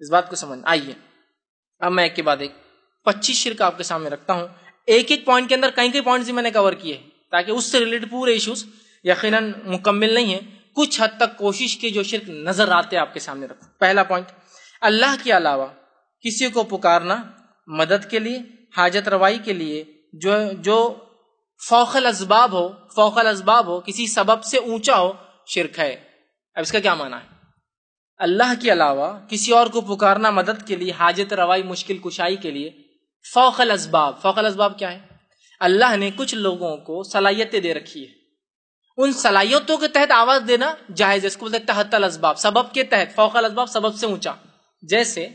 اس بات کو سمجھ آئیے۔ اب میں ایک کے بعد ایک پچیس شرک آپ کے سامنے رکھتا ہوں۔ ایک ایک پوائنٹ کے اندر کئی کئی پوائنٹ میں نے کور کیے تاکہ اس سے ریلیٹڈ پورے ایشوز یقیناً مکمل نہیں ہیں۔ کچھ حد تک کوشش کی جو شرک نظر آتے آپ کے سامنے رکھو پہلا پوائنٹ اللہ کے علاوہ کسی کو پکارنا مدد کے لیے، حاجت روائی کے لیے جو جو فوق الاسباب ہو، فوق الاسباب ہو، کسی سبب سے اونچا ہو، شرک ہے۔ اب اس کا کیا معنی ہے؟ اللہ کے علاوہ کسی اور کو پکارنا مدد کے لیے، حاجت روائی، مشکل کشائی کے لیے فوق الاسباب۔ فوق الاسباب کیا ہے؟ اللہ نے کچھ لوگوں کو صلاحیتیں دے رکھی ہے ان صلاحیتوں کے تحت آواز دینا جائز ہے، اس کو بولتے تحت الاسباب۔ سبب کے تحت، فوق الاسباب سبب سے اونچا۔ جیسے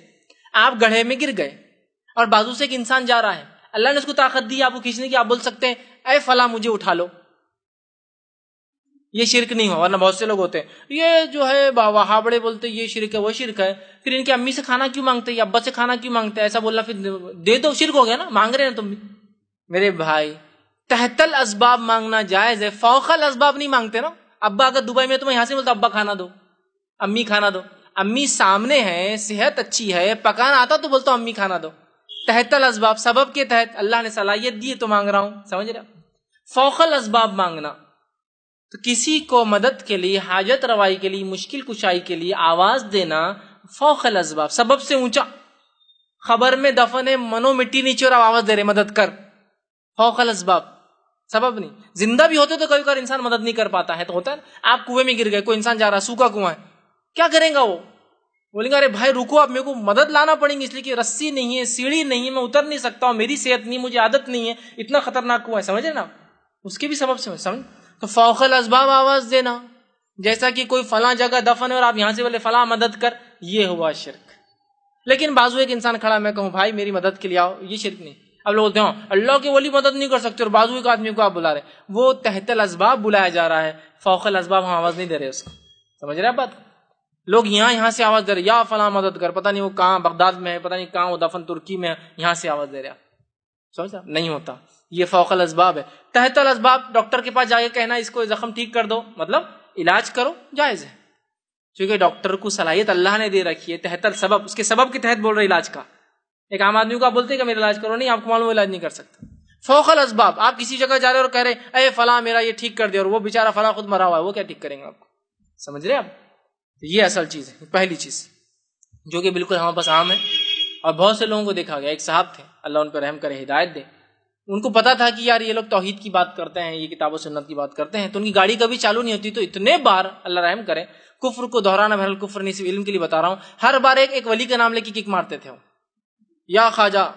آپ گڑھے میں گر گئے اور بازو سے ایک انسان جا رہا ہے۔ اللہ نے اس کو طاقت دی، آپ کو کھینچنے کی، آپ بول سکتے ہیں، اے فلاں مجھے اٹھا لو۔ یہ شرک نہیں ہو ورنہ بہت سے لوگ ہوتے ہیں۔ یہ جو ہے وہابڑے بولتے یہ شرک ہے، وہ شرک ہے۔ پھر ان کی امی سے کھانا کیوں مانگتے ابا سے کھانا کیوں مانگتے ایسا بولنا پھر دے دو، شرک ہو گیا نا، مانگ رہے ہیں تم بھی۔ میرے بھائی تحتل اسباب مانگنا جائز ہے فوقل اسباب نہیں مانگتے نا۔ ابا اگر دبئی میں تمہیں یہاں سے بولتا ابا کھانا دو، امی کھانا دو۔ امی سامنے ہے، صحت اچھی ہے پکانا آتا تو بولتا امی کھانا دو۔ تحتل اسباب، سبب کے تحت اللہ نے صلاحیت دی تو مانگ رہا ہوں، سمجھ رہا فوقل اسباب مانگنا۔ تو کسی کو مدد کے لیے، حاجت روائی کے لیے، مشکل کشائی کے لیے آواز دینا فوق الاسباب، سبب سے اونچا۔ خبر میں دفن ہے، منو مٹی نیچے اور آواز دے رہے، مدد کر۔ فوق الاسباب، سبب نہیں۔ زندہ بھی ہوتے تو کبھی کبھی انسان مدد نہیں کر پاتا ہے، تو ہوتا ہے آپ کنویں میں گر گئے، کوئی انسان جا رہا، سوکھا کنواں ہے۔ کیا کریں گا وہ؟ بولیں گے ارے بھائی رکو آپ میرے کو مدد لانا پڑیں گے اس لیے کہ رسی نہیں ہے، سیڑھی نہیں ہے، میں اتر نہیں سکتا ہوں، میری صحت نہیں، مجھے عادت نہیں ہے، اتنا خطرناک کنواں ہے، سمجھے نا؟ اس کے بھی سبب سے، سمجھ۔ فوق الاسباب آواز دینا۔ جیسا کہ کوئی فلاں جگہ دفن ہے اور آپ یہاں سے بولے، فلاں مدد کر، یہ ہوا شرک۔ لیکن بازو ایک انسان کھڑا، میں کہوں، بھائی، میری مدد کے لیے آؤ، یہ شرک نہیں۔ اب لوگ بولتے ہیں ہاں، اللہ کے ولی مدد نہیں کر سکتے اور بازو ایک آدمی کو آپ بلا رہے وہ تحت الاسباب بلایا جا رہا ہے۔ فوق الاسباب ہم آواز نہیں دے رہے اس کو۔ سمجھ رہے بات؟ لوگ یہاں یہاں سے آواز دے رہے یا فلاں مدد کر، پتہ نہیں وہ کہاں، بغداد میں ہے، پتہ نہیں کہاں وہ دفن ترکی میں ہے، یہاں سے آواز دے رہا سمجھا؟ نہیں ہوتا۔ یہ فوق الاسباب ہے۔ تحت الاسباب ڈاکٹر کے پاس جا کے کہنا، اس کو زخم ٹھیک کر دو۔ مطلب علاج کرو، جائز ہے۔ چونکہ ڈاکٹر کو صلاحیت اللہ نے دے رکھی ہے، تحت السبب، اس کے سبب کے تحت بول رہے علاج کا۔ ایک عام آدمی کو آپ بولتے کہ میرا علاج کرو، نہیں، آپ کو معلوم علاج نہیں کر سکتا۔ فوق الاسباب، آپ کسی جگہ جا رہے اور کہہ رہے اے فلاں، میرا یہ ٹھیک کر دے، اور وہ بےچارا فلاں خود مرا ہوا ہے، وہ کیا ٹھیک کریں گے آپ کو؟ سمجھ رہے آپ؟ یہ اصل چیز ہے، پہلی چیز۔ جو کہ بالکل ہمارے پاس عام ہے، اور بہت سے لوگوں کو دیکھا گیا۔ ایک صاحب تھے، اللہ ان پہ رحم کرے، ہدایت دے۔ ان کو پتا تھا کہ یار یہ لوگ توحید کی بات کرتے ہیں، یہ کتاب و سنت کی بات کرتے ہیں، تو ان کی گاڑی کبھی چالو نہیں ہوتی، تو اتنے بار اللہ رحم کرے، کفر کو دہرانا بہر کفر نہیں علم کے لیے بتا رہا ہوں۔ ہر بار ایک ایک ولی کا نام لے کے کک مارتے تھے وہ۔ یا خواجہ،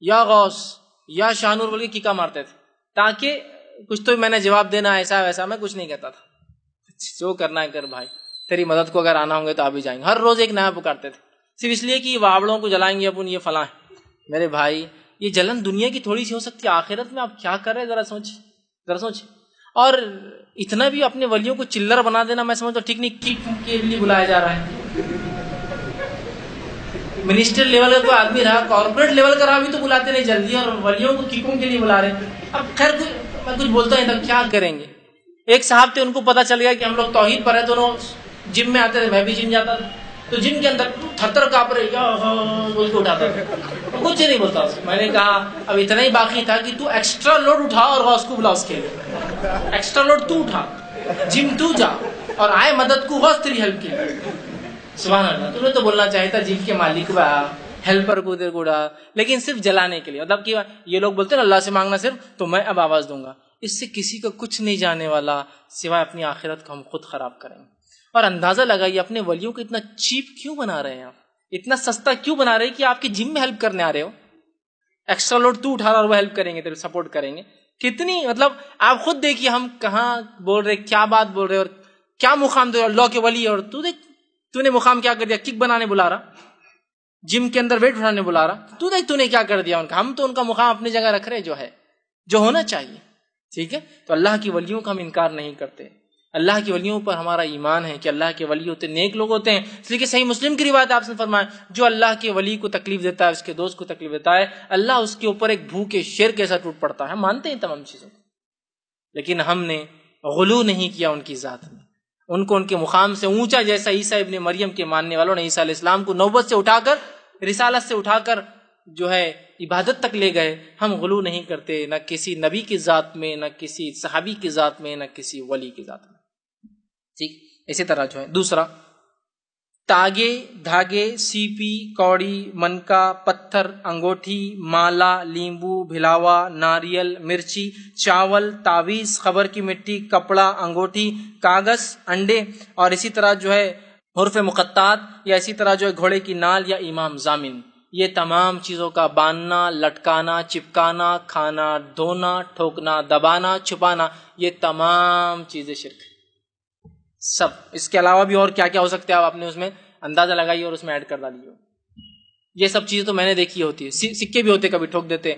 یا غوث، یا شانور بول کے کیکا مارتے تھے۔ تاکہ کچھ تو میں نے جواب دینا، ایسا ویسا میں کچھ نہیں کہتا تھا۔ جو کرنا ہے کر بھائی، تیری مدد کو اگر آنا ہوں گے تو آپ بھی جائیں گے۔ ہر روز ایک نیا پکارتے تھے۔ صرف اس لیے کہ واوڑوں کو جلائیں گے اپن یہ فلاں میرے بھائی یہ جلن دنیا کی تھوڑی سی ہو سکتی ہے، آخرت میں آپ کیا کر رہے ذرا سوچ ذرا سوچ۔ اور اتنا بھی اپنے ولیوں کو چلر بنا دینا میں سمجھتا ٹھیک نہیں کے لیے بلایا جا رہا ہے؟ منسٹر لیول کا کوئی آدمی رہا کارپوریٹ لیول کا رہا بھی تو بلاتے نہیں، جلدی اور ولیوں کو کیکوں کے لیے بلا رہے اب خیر میں کچھ بولتا ہوں تب کیا کریں گے؟ ایک صاحب تھے، ان کو پتا چل گیا کہ ہم لوگ توحید پر ہے تو جم میں آتے تھے، میں بھی جم جاتا تھا۔ تو جن کے اندر تھتر کاپ رہے اس ہاں، کو اٹھاتا کچھ نہیں بولتا میں نے کہا، اب اتنا ہی باقی تھا کہ تو ایکسٹرا لوڈ اٹھا اور ہاں، اس کو بلا اس کے لیے۔ ایکسٹرا لوڈ تو اٹھا۔ جم تو جا اور آئے مدد کو ہاں، بس تیری ہیلپ کے لیے۔ سبحان اللہ، تمہیں تو بولنا چاہیے تھا جم کے مالک با ہیلپر کو دیر گوڑا لیکن صرف جلانے کے لیے۔ مطلب کہ یہ لوگ بولتے ہیں اللہ سے مانگنا صرف، تو میں اب آواز دوں گا۔ اس سے کسی کو کچھ نہیں جانے والا، سوائے اپنی آخرت کو ہم خود خراب کریں۔ گے اور اندازہ لگائیے اپنے ولیوں کو اتنا چیپ کیوں بنا رہے ہیں آپ؟ اتنا سستا کیوں بنا رہے ہیں کہ آپ کی جم میں ہیلپ کرنے آ رہے ہو؟ ایکسٹرا لوڈ تو اٹھا رہا اور وہ ہیلپ کریں گے سپورٹ کریں گے۔ کتنی مطلب آپ خود دیکھیے ہم کہاں بول رہے، کیا بات بول رہے اور کیا مقام دے اللہ کے ولی اور تو دیکھ تو نے مقام کیا کر دیا؟ کک بنانے بلا رہا۔ جم کے اندر ویٹ اٹھانے بلا رہا۔ تو دیکھ تو نے کیا کر دیا ان کا؟ ہم تو ان کا مقام اپنی جگہ رکھ رہے جو ہے، جو ہونا چاہیے۔ ٹھیک ہے؟ تو اللہ کی ولیوں کا ہم انکار نہیں کرتے۔ اللہ کے ولیوں پر ہمارا ایمان ہے کہ اللہ کے ولی ہوتے نیک لوگ ہوتے ہیں۔ اس لیے کہ صحیح مسلم کی روایت آپ سے فرمائے جو اللہ کے ولی کو تکلیف دیتا ہے، اس کے دوست کو تکلیف دیتا ہے، اللہ اس کے اوپر ایک بھوکے شیر کیسا ٹوٹ پڑتا ہے۔ مانتے ہیں تمام چیزوں لیکن ہم نے غلو نہیں کیا ان کی ذات میں۔ ان کو ان کے مقام سے اونچا جیسا عیسیٰ ابن مریم کے ماننے والوں نے عیسیٰ علیہ السلام کو نوبت سے اٹھا کر، رسالت سے اٹھا کر جو ہے عبادت تک لے گئے۔ ہم غلو نہیں کرتے، نہ کسی نبی کی ذات میں، نہ کسی صحابی کی ذات میں، نہ کسی ولی کی ذات میں۔ ٹھیک، اسی طرح جو ہے۔ دوسرا، تاگے، دھاگے، سیپی، کوڑی، منکا، پتھر، انگوٹھی، مالا، لیمبو، بھلاوا، ناریل، مرچی، چاول تعویز خبر کی مٹی، کپڑا، انگوٹھی، کاغذ، انڈے، اور اسی طرح جو ہے حرف مقطعات یا اسی طرح جو ہے گھوڑے کی نال یا امام زامن یہ تمام چیزوں کا باندھنا، لٹکانا، چپکانا، کھانا، دھونا، ٹھوکنا، دبانا، چھپانا، یہ تمام چیزیں شرک سب۔ اس کے علاوہ بھی اور کیا کیا ہو سکتے ہیں آپ اپنے اس میں اندازہ لگائیے اور اس میں ایڈ کر ڈالیے یہ سب چیزیں تو میں نے دیکھی ہوتی ہے سکے بھی ہوتے کبھی ٹھوک دیتے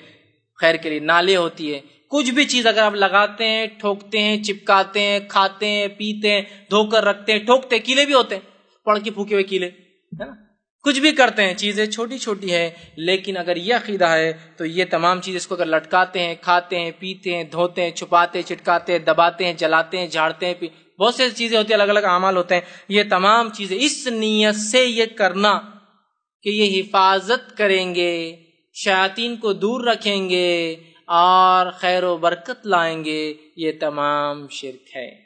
خیر کے لیے نالے ہوتی ہے کچھ بھی چیز اگر آپ لگاتے ہیں، ٹھوکتے ہیں، چپکاتے ہیں، کھاتے ہیں، پیتے ہیں، دھو کر رکھتے ہیں، ٹھوکتے کیلے بھی ہوتے ہیں۔ پڑھ کے پھوکے ہوئے کیلے، ہے نا؟ کچھ بھی کرتے ہیں، چیزیں چھوٹی چھوٹی ہے لیکن اگر یہ عقیدہ ہے تو یہ تمام چیز اس کو اگر لٹکاتے ہیں، کھاتے ہیں، پیتے ہیں، دھوتے ہیں، چھپاتے چٹکاتے ہیں، دباتے ہیں، جلاتے ہیں، جھاڑتے ہیں بہت سی چیزیں ہوتی ہیں، الگ الگ اعمال ہوتے ہیں۔ یہ تمام چیزیں، اس نیت سے یہ کرنا کہ یہ حفاظت کریں گے شاطین کو دور رکھیں گے اور خیر و برکت لائیں گے، یہ تمام شرک ہے۔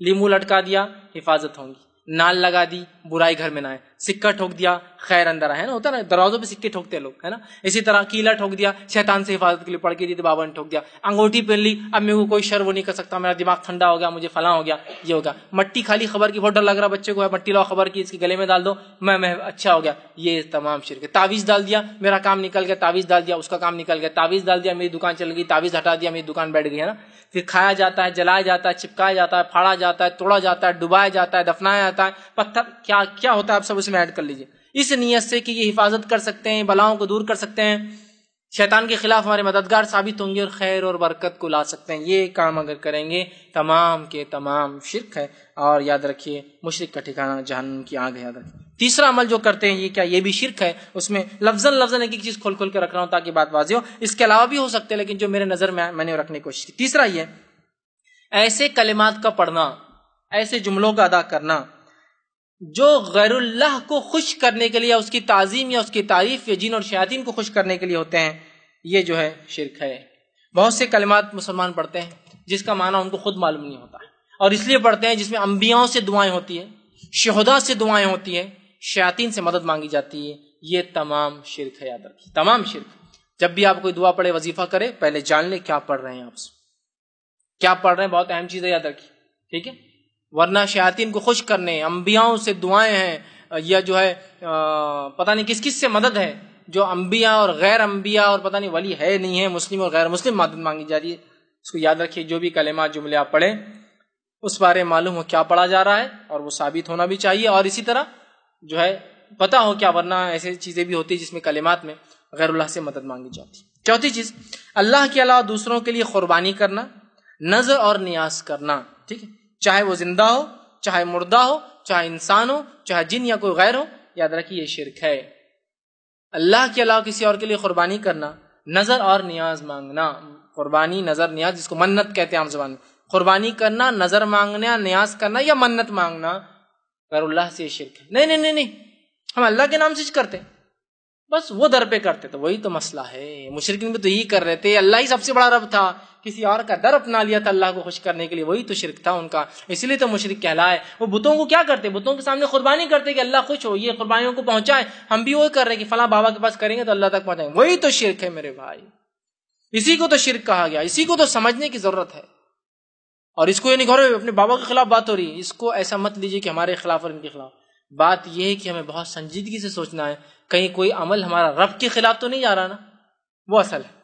لیمو لٹکا دیا، حفاظت ہوں گی۔ نال لگا دی، برائی گھر میں نہ آئے۔ سکہ ٹھوک دیا، خیر اندر ہے نا؟ ہوتا نا، دروازوں پہ سکے ٹھوکتے لوگ، ہے نا؟ اسی طرح کیلا ٹھوک دیا، شیطان سے حفاظت کے لیے پڑھ کے دی بابا نے ٹھوک دیا، انگوٹھی پہن لی، اب میرے کو کوئی شر وہ نہیں کر سکتا، میرا دماغ ٹھنڈا ہو گیا، مجھے فلاں ہو گیا، یہ ہوگا مٹی خالی خبر کی بہت ڈر لگ رہا بچے کو ہے مٹی لاؤ خبر کی، اس کے گلے میں ڈال دو، میں میں اچھا ہو گیا۔ یہ تمام شرک تعویذ ڈال دیا، میرا کام نکل گیا، تعویذ ڈال دیا، اس کا کام نکل گیا۔ تعویذ ڈال دیا، میری دکان چل گئی، تعویذ ہٹا دیا، میری دکان بیٹھ گئی، ہے نا؟ پھر کھایا جاتا ہے، جلایا جاتا ہے، چپکایا جاتا ہے، پھاڑا جاتا ہے، توڑا جاتا ہے، ڈبایا جاتا ہے، دفنایا جاتا ہے، پتھر، کیا کیا ہوتا ہے آپ سب اس میں ایڈ کر لیجیے اس نیت سے کہ یہ حفاظت کر سکتے ہیں، بلاؤں کو دور کر سکتے ہیں۔ شیطان کے خلاف ہمارے مددگار ثابت ہوں گے اور خیر اور برکت کو لا سکتے ہیں۔ یہ کام اگر کریں گے، تمام کے تمام شرک ہے۔ اور یاد رکھیے مشرق کا ٹھکانا جہنم کی آگ ہے، یاد رکھیے۔ تیسرا عمل جو کرتے ہیں، یہ کیا؟ یہ بھی شرک ہے۔ اس میں لفظ لفظ ایک ایک چیز کھول کھول کے رکھ رہا ہوں تاکہ بات واضح ہو۔ اس کے علاوہ بھی ہو سکتے ہیں، لیکن جو میرے نظر میں میں نے رکھنے کی کوشش کی۔ تیسرا یہ ایسے کلمات کا پڑھنا، ایسے جملوں کا ادا کرنا۔ جو غیر اللہ کو خوش کرنے کے لیے، اس کی تعظیم یا اس کی تعریف یا جن اور شیاطین کو خوش کرنے کے لیے ہوتے ہیں، یہ جو ہے شرک ہے۔ بہت سے کلمات مسلمان پڑھتے ہیں، جس کا معنی ان کو خود معلوم نہیں ہوتا۔ اور اس لیے پڑھتے ہیں جس میں انبیاؤں سے دعائیں ہوتی ہیں شہدا سے دعائیں ہوتی ہیں، شیاطین سے مدد مانگی جاتی ہے یہ تمام شرک ہے، یاد رکھیے۔ تمام شرک۔ جب بھی آپ کوئی دعا پڑھے، وظیفہ کرے، پہلے جان لے کیا پڑھ رہے ہیں آپ۔ سے کیا پڑھ رہے ہیں؟ بہت اہم چیز ہے، یاد رکھیے۔ ٹھیک ہے؟ ورنہ شیاطین کو خوش کرنے، انبیاؤں سے دعائیں ہیں، یا جو ہے پتہ نہیں کس کس سے مدد ہے، جو انبیاء اور غیر انبیاء اور پتہ نہیں ولی ہے نہیں ہے، مسلم اور غیر مسلم مدد مانگی جا رہی ہے۔ اس کو یاد رکھیے، جو بھی کلمات، جملے آپ پڑھیں، اس بارے معلوم ہو کیا پڑھا جا رہا ہے اور وہ ثابت ہونا بھی چاہیے۔ اور اسی طرح جو ہے پتا ہو کیا ورنہ ایسی چیزیں بھی ہوتی جس میں کلمات میں غیر اللہ سے مدد مانگی جاتی چوتھی چیز، اللہ کے علاوہ دوسروں کے لیے قربانی کرنا، نظر اور نیاز کرنا، ٹھیک ہے؟ چاہے وہ زندہ ہو، چاہے مردہ ہو، چاہے انسان ہو، چاہے جن یا کوئی غیر ہو، یاد رکھیے یہ شرک ہے۔ اللہ کے علاوہ کسی اور کے لیے قربانی کرنا، نظر اور نیاز مانگنا۔ قربانی، نظر، نیاز، جس کو منت کہتے ہیں عام زبان میں۔ قربانی کرنا، نظر مانگنا، نیاز کرنا یا منت مانگنا۔ غیر اللہ سے یہ شرک ہے۔ نہیں نہیں نہیں نہیں۔ ہم اللہ کے نام سے کرتے بس وہ در پہ کرتے تو وہی تو مسئلہ ہے۔ مشرقین بھی تو یہی کر رہے تھے۔ اللہ ہی سب سے بڑا رب تھا۔ کسی اور کا در اپنا لیا تھا اللہ کو خوش کرنے کے لیے، وہی تو شرک تھا ان کا۔ اس لیے تو مشرق کہلائے۔ وہ بتوں کو کیا کرتے؟ بتوں کے سامنے قربانی کرتے کہ اللہ خوش ہو، یہ قربانیوں کو پہنچائے۔ ہم بھی وہی کر رہے کہ فلاں بابا کے پاس کریں گے تو اللہ تک پہنچائیں گے۔ وہی تو شرک ہے میرے بھائی۔ اسی کو تو شرک کہا گیا۔ اسی کو تو سمجھنے کی ضرورت ہے۔ اور اس کو یہ نہیں گھر اپنے بابا کے خلاف بات ہو رہی ہے۔ اس کو ایسا مت لیجیے کہ ہمارے خلاف اور ان کے خلاف۔ بات یہ ہے کہ ہمیں بہت سنجیدگی سے سوچنا ہے۔ کہیں کوئی عمل ہمارا رب کے خلاف تو نہیں جا رہا نا؟ وہ اصل ہے۔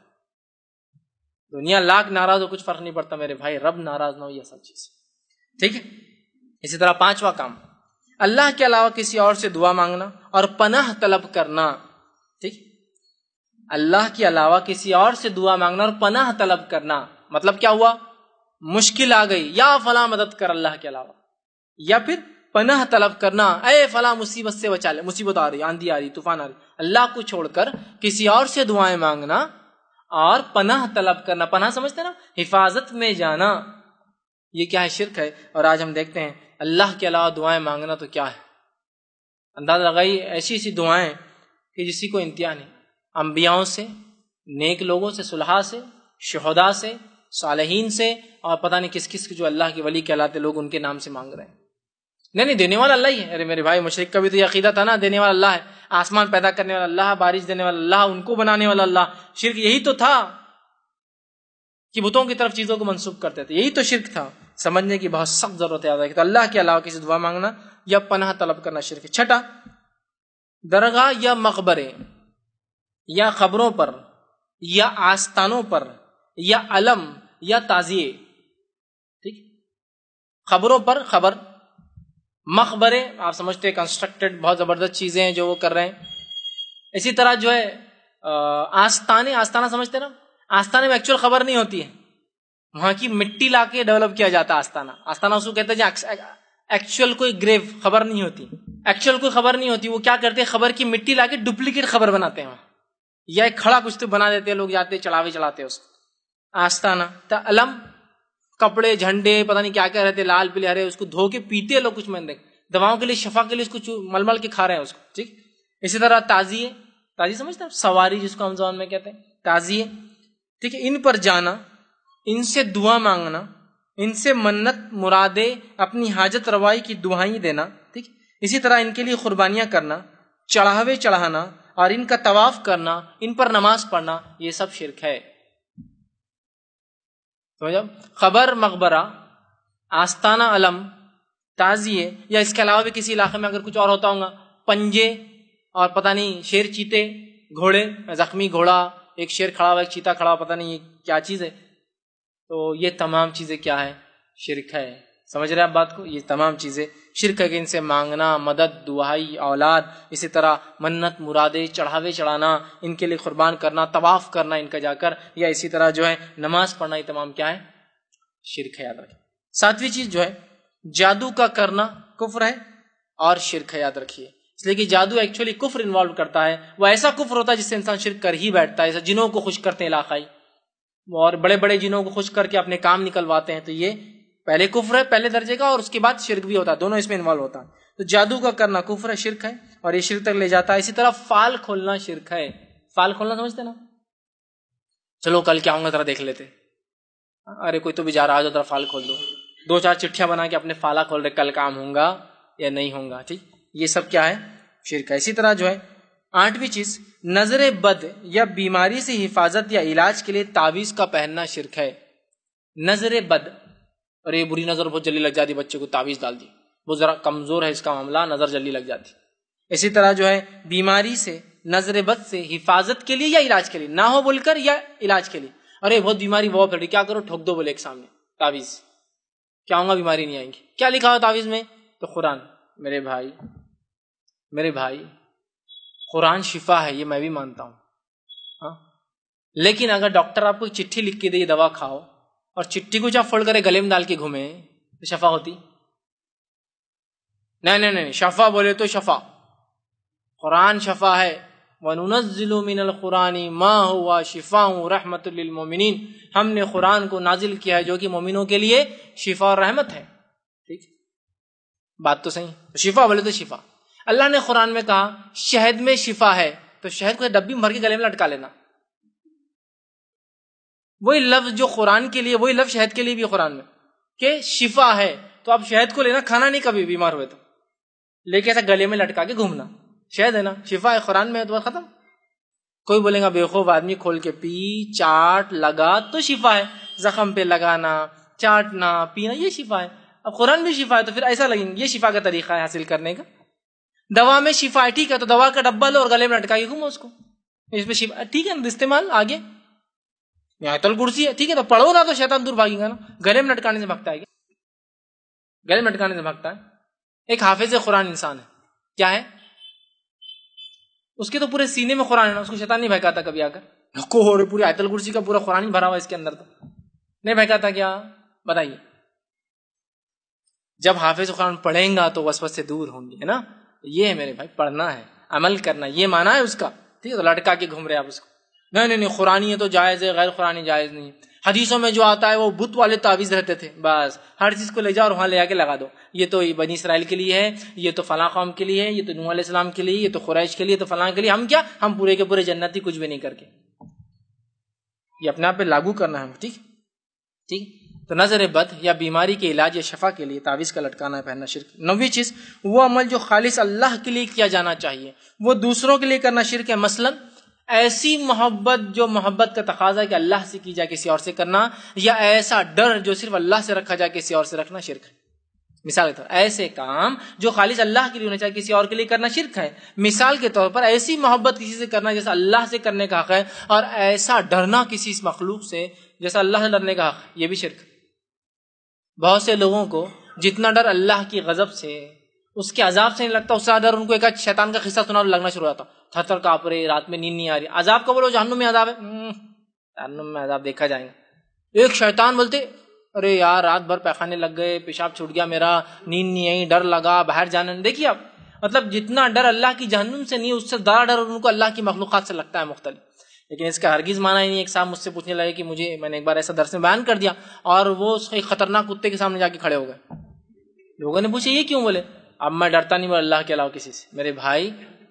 دنیا لاکھ ناراض ہو، کچھ فرق نہیں پڑتا میرے بھائی، رب ناراض نہ ہو یہ اصل چیز ٹھیک ہے؟ اسی طرح پانچواں کام۔ اللہ کے علاوہ کسی اور سے دعا مانگنا اور پناہ طلب کرنا۔ ٹھیک اللہ کے علاوہ کسی اور سے دعا مانگنا اور پناہ طلب کرنا۔ مطلب کیا ہوا؟ مشکل آ گئی۔ یا فلاں مدد کر اللہ کے علاوہ۔ یا پھر پناہ طلب کرنا، اے فلاں مصیبت سے بچا لے، مصیبت آ رہی، آندھی آ رہی، طوفان آ رہی۔ اللہ کو چھوڑ کر کسی اور سے دعائیں مانگنا اور پناہ طلب کرنا۔ پناہ سمجھتے نا؟ حفاظت میں جانا۔ یہ کیا ہے؟ شرک ہے۔ اور آج ہم دیکھتے ہیں، اللہ کے علاوہ دعائیں مانگنا تو کیا ہے؟ انداز لگائی، ایسی ایسی دعائیں کہ جسی کو انتہا نہیں۔ انبیاؤں سے، نیک لوگوں سے صلحہ سے شہدا سے، صالحین سے اور پتہ نہیں کس کس جو اللہ کے ولی کہلاتے لوگ ان کے نام سے مانگ رہے ہیں۔ نہیں نہیں، دینے والا اللہ ہی ہے۔ ارے میرے بھائی، مشرق کا بھی تو یہ عقیدہ تھا نا، دینے والا اللہ ہے۔ آسمان پیدا کرنے والا اللہ، بارش دینے والا اللہ، ان کو بنانے والا اللہ۔ شرک یہی تو تھا کہ بتوں کی طرف چیزوں کو منسوخ کرتے تھے۔ یہی تو شرک تھا۔ سمجھنے کی بہت سخت ضرورت ہے۔ تو اللہ کے علاوہ کسی دعا مانگنا یا پناہ طلب کرنا شرک ہے۔ چھٹا، درگاہ یا مقبرے، یا خبروں پر، یا آستانوں پر، یا علم، یا تازیے۔ ٹھیک خبروں پر خبر مقبرے، آپ سمجھتے کنسٹرکٹیڈ بہت زبردست چیزیں ہیں جو وہ کر رہے ہیں۔ اسی طرح جو ہے آستانے، آستانہ سمجھتے نا؟ آستانے میں ایکچوئل خبر نہیں ہوتی ہے۔ وہاں کی مٹی لا کے ڈیولپ کیا جاتا ہے آستانہ۔ آستانہ اس کو کہتے ہیں جی ایکچوئل کوئی گریو خبر نہیں ہوتی۔ ایکچوئل کوئی خبر نہیں ہوتی، وہ کیا کرتے ہیں؟ خبر کی مٹی لا کے ڈپلیکیٹ خبر بناتے ہیں وہاں۔ یا ایک کھڑا کچھ تو بنا دیتے ہیں، لوگ جاتے چڑھاوے چلاتے اس آستانہ علم کپڑے، جھنڈے، پتہ نہیں کیا کیا رہتے، لال پیلے، ہرے، اس کو دھو کے پیتے لوگ کچھ میں دواؤں کے لیے، شفا کے لیے اس کو مل مل کے کھا رہے ہیں اس کو، ٹھیک؟ اسی طرح تازی تازی سمجھتے ہیں سواری جس کو ہم زبان میں کہتے ہیں۔ تازی ٹھیک ہے، ان پر جانا، ان سے دعا مانگنا، ان سے منت، مرادے، اپنی حاجت روائی کی دعائیں دینا، ٹھیک؟ اسی طرح ان کے لیے قربانیاں کرنا، چڑھاوے چڑھانا، اور ان کا طواف کرنا، ان پر نماز پڑھنا، یہ سب شرک ہے۔ خبر مقبرہ، آستانہ علم تازیے یا اس کے علاوہ بھی کسی علاقے میں اگر کچھ اور ہوتا ہوں گا، پنجے اور پتہ نہیں شیر چیتے، گھوڑے، زخمی گھوڑا، ایک شیر کھڑا ہوا، ایک چیتا کھڑا ہوا، پتہ نہیں یہ کیا چیز ہے۔ تو یہ تمام چیزیں کیا ہے شرک ہے۔ سمجھ رہے آپ بات کو؟ یہ تمام چیزیں شرک ہے ان سے مانگنا، مدد، دعائی، اولاد، اسی طرح منت مرادے چڑھاوے، چڑھانا، ان کے لیے قربان کرنا، طواف کرنا، ان کا جا کر، یا اسی طرح جو ہے نماز پڑھنا، یہ تمام کیا ہے؟ شرک ہے، یاد رکھیے۔ ساتویں چیز جو ہے، جادو کا کرنا کفر ہے اور شرک ہے، یاد رکھیے۔ اس لیے کہ جادو ایکچولی کفر انوالو کرتا ہے۔ وہ ایسا کفر ہوتا ہے جس سے انسان شرک کر ہی بیٹھتا ہے۔ ایسا جنوں کو خوش کرتے ہیں علاقائی اور بڑے بڑے جنوں کو خوش کر کے اپنے کام نکلواتے ہیں، تو یہ پہلے کفر ہے، پہلے درجے کا، اور اس کے بعد شرک بھی ہوتا ہے، دونوں اس میں انوالو ہوتا ہے۔ تو جادو کا کرنا کفر ہے، شرک ہے، اور یہ شرک تک لے جاتا ہے۔ اسی طرح فال کھولنا شرک ہے۔ فال کھولنا سمجھتے نا؟ چلو، کل کیا ہوں گا، ذرا دیکھ لیتے۔ ارے، کوئی تو بھی جا رہا ذرا فال کھول دو۔ دو چار چٹھیاں بنا کے اپنے فالا کھول رہے، کل کام ہوں گا یا نہیں ہوں گا، ٹھیک؟ یہ سب کیا ہے؟ شرک ہے۔ اسی طرح جو ہے، آٹھویں چیز، نظر بد یا بیماری سے حفاظت یا علاج کے لیے تعویذ کا پہننا شرک ہے۔ نظر بد اور یہ بری نظر، بہت جلدی لگ جاتی، بچے کو تعویذ ڈال دی۔ وہ ذرا کمزور ہے اس کا معاملہ، نظر جلدی لگ جاتی۔ اسی طرح جو ہے، بیماری سے، نظر بد سے، حفاظت کے لیے یا علاج کے لیے؟ نہ ہو بول کر یا علاج کے لیے؟ ارے، بہت بیماری، بہت پھر کیا کرو؟ ٹھوک دو بولے ایک سامنے۔ تعویذ۔ کیا ہوں گا؟ بیماری نہیں آئیں گی۔ کیا لکھا ہو تعویذ میں؟ تو قرآن۔ میرے بھائی میرے بھائی، قرآن شفا ہے، یہ میں بھی مانتا ہوں۔ ہاں؟ لیکن اگر ڈاکٹر آپ کو چٹھی لکھ کے دے، یہ دوا کھاؤ اور چٹھی کو جب فوڑ کرے گلے میں ڈال کے گھومے، تو شفا ہوتی؟ نہیں نہیں نہیں، شفا بولے تو شفا۔ قرآن شفا ہے۔ وَنُنَزِّلُ مِنَ الْقُرْآنِ مَا هُوَ شِفَاءٌ رَحْمَةٌ لِّلْمُؤْمِنِينَ۔ ہم نے قرآن کو نازل کیا ہے جو کہ مومنوں کے لیے شفا اور رحمت ہے۔ ٹھیک۔ بات تو صحیح۔ شفا بولے تو شفا۔ اللہ نے قرآن میں کہا، شہد میں شفا ہے۔ تو شہد کو ڈبی بھر کے گلے میں لٹکا لینا۔ وہی لفظ جو قرآن کے لیے، وہی لفظ شہد کے لیے بھی قرآن میں، کہ شفا ہے، تو آپ شہد کو لینا، کھانا نہیں کبھی بیمار ہوئے تو۔ لے کے ایسا گلے میں لٹکا کے گھومنا۔ شہد ہے نا، شفا ہے، قرآن میں ہے، تو ختم۔ کوئی بولے گا بے خوب آدمی کھول کے پی، چاٹ، لگا تو شفا ہے۔ زخم پہ لگانا، چاٹنا، پینا، یہ شفا ہے۔ اب قرآن بھی شفا ہے تو پھر ایسا لگیں گے یہ شفا کا طریقہ ہے حاصل کرنے کا۔ دوا میں شفا ہے، ٹھیک ہے، تو دوا کا ڈبا لو اور گلے میں لٹکا کے گھومو اس کو۔ اس میں شفا، ٹھیک ہے، استعمال، آگے۔ تل کرسی ہے، ٹھیک ہے، تو پڑھو نا تو شیطان دور بھاگے گا نا۔ گلے میں لٹکانے سے بھگتا ہے گلے میں لٹکانے سے بھگتا ہے۔ ایک حافظ قرآن انسان ہے۔ کیا ہے؟ اس کے تو پورے سینے میں قرآن ہے نا، اس کو شیطان نہیں بہکاتا کبھی آ کر۔ کو پوری آیتل کرسی کا پورا قرآن ہی بھرا ہوا اس کے اندر تو۔ نہیں بہکاتا کیا؟ بتائیے۔ جب حافظ قرآن پڑھیں گا تو وسوس سے دور ہوں گے، ہے نا؟ یہ ہے میرے بھائی، پڑھنا ہے، عمل کرنا یہ مانا ہے اس کا۔ ٹھیک ہے، تو لٹکا کے گھوم رہے آپ اس کو۔ نہیں نہیں نہیں قرآن ہے تو جائز ہے، غیر قرآن جائز نہیں۔ حدیثوں میں جو آتا ہے وہ بت والے تعویذ رہتے تھے، بس۔ ہر چیز کو لے جاؤ اور وہاں لے آ کے لگا دو۔ یہ تو بنی اسرائیل کے لیے ہے، یہ تو فلاں قوم کے لیے ہے، یہ تو نو علیہ السلام کے لیے، یہ تو قریش کے لیے، تو فلاں کے لیے۔ ہم کیا؟ ہم پورے کے پورے جنتی کچھ بھی نہیں کر کے۔ یہ اپنے آپ پہ لاگو کرنا ہے ٹھیک؟ ٹھیک؟ تو نظر بد یا بیماری کے علاج یا شفا کے لیے تعویذ کا لٹکانا ہے، پہننا شرک۔ نویں چیز، وہ عمل جو خالص اللہ کے لیے کیا جانا چاہیے، وہ دوسروں کے لیے کرنا شرک ہے، مثلاً ایسی محبت جو محبت کا تقاضا کہ اللہ سے کی جائے کسی اور سے کرنا، یا ایسا ڈر جو صرف اللہ سے رکھا جائے کسی اور سے رکھنا شرک ہے۔ مثال کے طور، ایسے کام جو خالص اللہ کے لیے ہونا چاہیے، کسی اور کے لیے کرنا شرک ہے۔ مثال کے طور پر ایسی محبت کسی سے کرنا جیسا اللہ سے کرنے کا حق ہے، اور ایسا ڈرنا کسی اس مخلوق سے جیسا اللہ سے ڈرنے کا حق ہے، یہ بھی شرک بہت سے لوگوں کو جتنا ڈر اللہ کی غضب سے اس کے عذاب سے نہیں لگتا، اس سے ڈر ان کو ایک شیطان کا قصہ سنا لگنا شروع ہوتا تھر تھر کاپ رہے رات میں نیند نہیں آ رہی۔ عذاب کا بولو، جہنم میں عذاب ہے۔ جہنم میں عذاب دیکھا جائے گا ایک شیطان بولتے، ارے یار، رات بھر پیخانے لگ گئے، پیشاب چھوٹ گیا میرا، نیند نہیں آئی، ڈر لگا، باہر جانے دیکھیے اب مطلب جتنا ڈر اللہ کی جہنم سے نہیں، اس سے زیادہ ڈر ان کو اللہ کی مخلوقات سے لگتا ہے مختلف۔ لیکن اس کا ہرگز مانا ہی نہیں، ایک صاحب مجھ سے پوچھنے لگے کہ مجھے، میں نے ایک بار ایسا درس میں بیان کر دیا اور وہ ایک خطرناک کتے کے سامنے جا کے کھڑے ہو گئے۔ لوگوں نے پوچھا، یہ کیوں بولے؟ اب میں ڈرتا نہیں اللہ کے علاوہ کسی سے۔ میرے بھائی،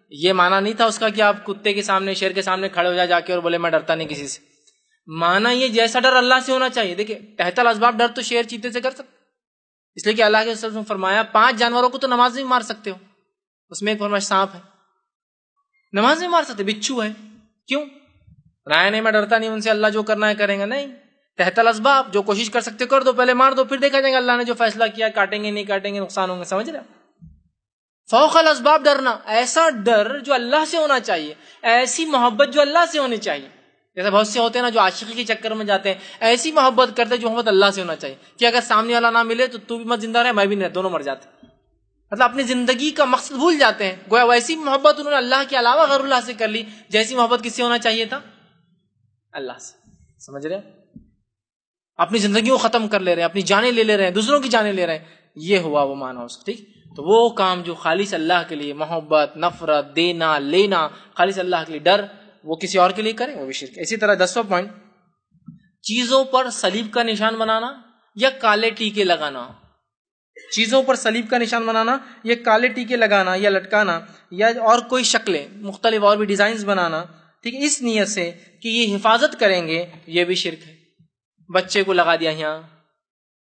یہ مانا نہیں تھا اس کا کہ آپ کتے کے سامنے، شیر کے سامنے کھڑے ہو جائے جا کے اور بولے میں ڈرتا نہیں کسی سے۔ مانا یہ جیسا ڈر اللہ سے ہونا چاہیے۔ دیکھیں ٹہتل اسباب ڈر تو شیر چیتے سے کر سکتے اس لیے کہ اللہ کے فرمایا، پانچ جانوروں کو تو نماز میں مار سکتے ہو۔ اس میں ایک فرمایا سانپ ہے۔ نماز میں مار سکتے بچھو ہے۔ کیوں؟ رائے نہیں، میں ڈرتا نہیں ان سے اللہ جو کرنا ہے کریں گا نہیں تحتل اسباب جو کوشش کر سکتے کر دو۔ پہلے مار دو، پھر دیکھا جائے گا اللہ نے جو فیصلہ کیا، کاٹیں گے، نہیں کاٹیں گے، نقصان ہوں گے، سمجھ رہے فوق الاسباب ڈرنا، ایسا ڈر جو اللہ سے ہونا چاہیے، ایسی محبت جو اللہ سے ہونی چاہیے۔ جیسے بہت سے ہوتے ہیں نا جو عاشقی کے چکر میں جاتے ہیں، ایسی محبت کرتے جو محبت اللہ سے ہونا چاہیے۔ کہ اگر سامنے والا نہ ملے تو تو بھی مت زندہ رہے، میں بھی نہیں، دونوں مر جاتے۔ مطلب اپنی زندگی کا مقصد بھول جاتے ہیں۔ گویا ویسی محبت انہوں نے اللہ کے علاوہ غیر اللہ سے کر لی، جیسی محبت کس سے ہونا چاہیے تھا؟ اللہ سے۔ سمجھ رہے اپنی زندگی کو ختم کر لے رہے ہیں، اپنی جانیں لے لے رہے ہیں، دوسروں کی جانیں لے رہے ہیں۔ یہ ہوا وہ مانا اس ٹھیک؟ تو وہ کام جو خالص اللہ کے لیے محبت، نفرت، دینا، لینا، خالص اللہ کے لیے ڈر، وہ کسی اور کے لیے کریں وہ بھی شرک اسی طرح دسواں پوائنٹ چیزوں پر سلیب کا نشان بنانا یا کالے ٹیکے لگانا؟ چیزوں پر سلیب کا نشان بنانا یا کالے ٹیکے لگانا یا لٹکانا یا اور کوئی شکلیں، مختلف اور بھی ڈیزائنز بنانا؟ ٹھیک ہے اس نیت سے کہ یہ حفاظت کریں گے، یہ بھی شرک ہے۔ بچے کو لگا دیا یہاں،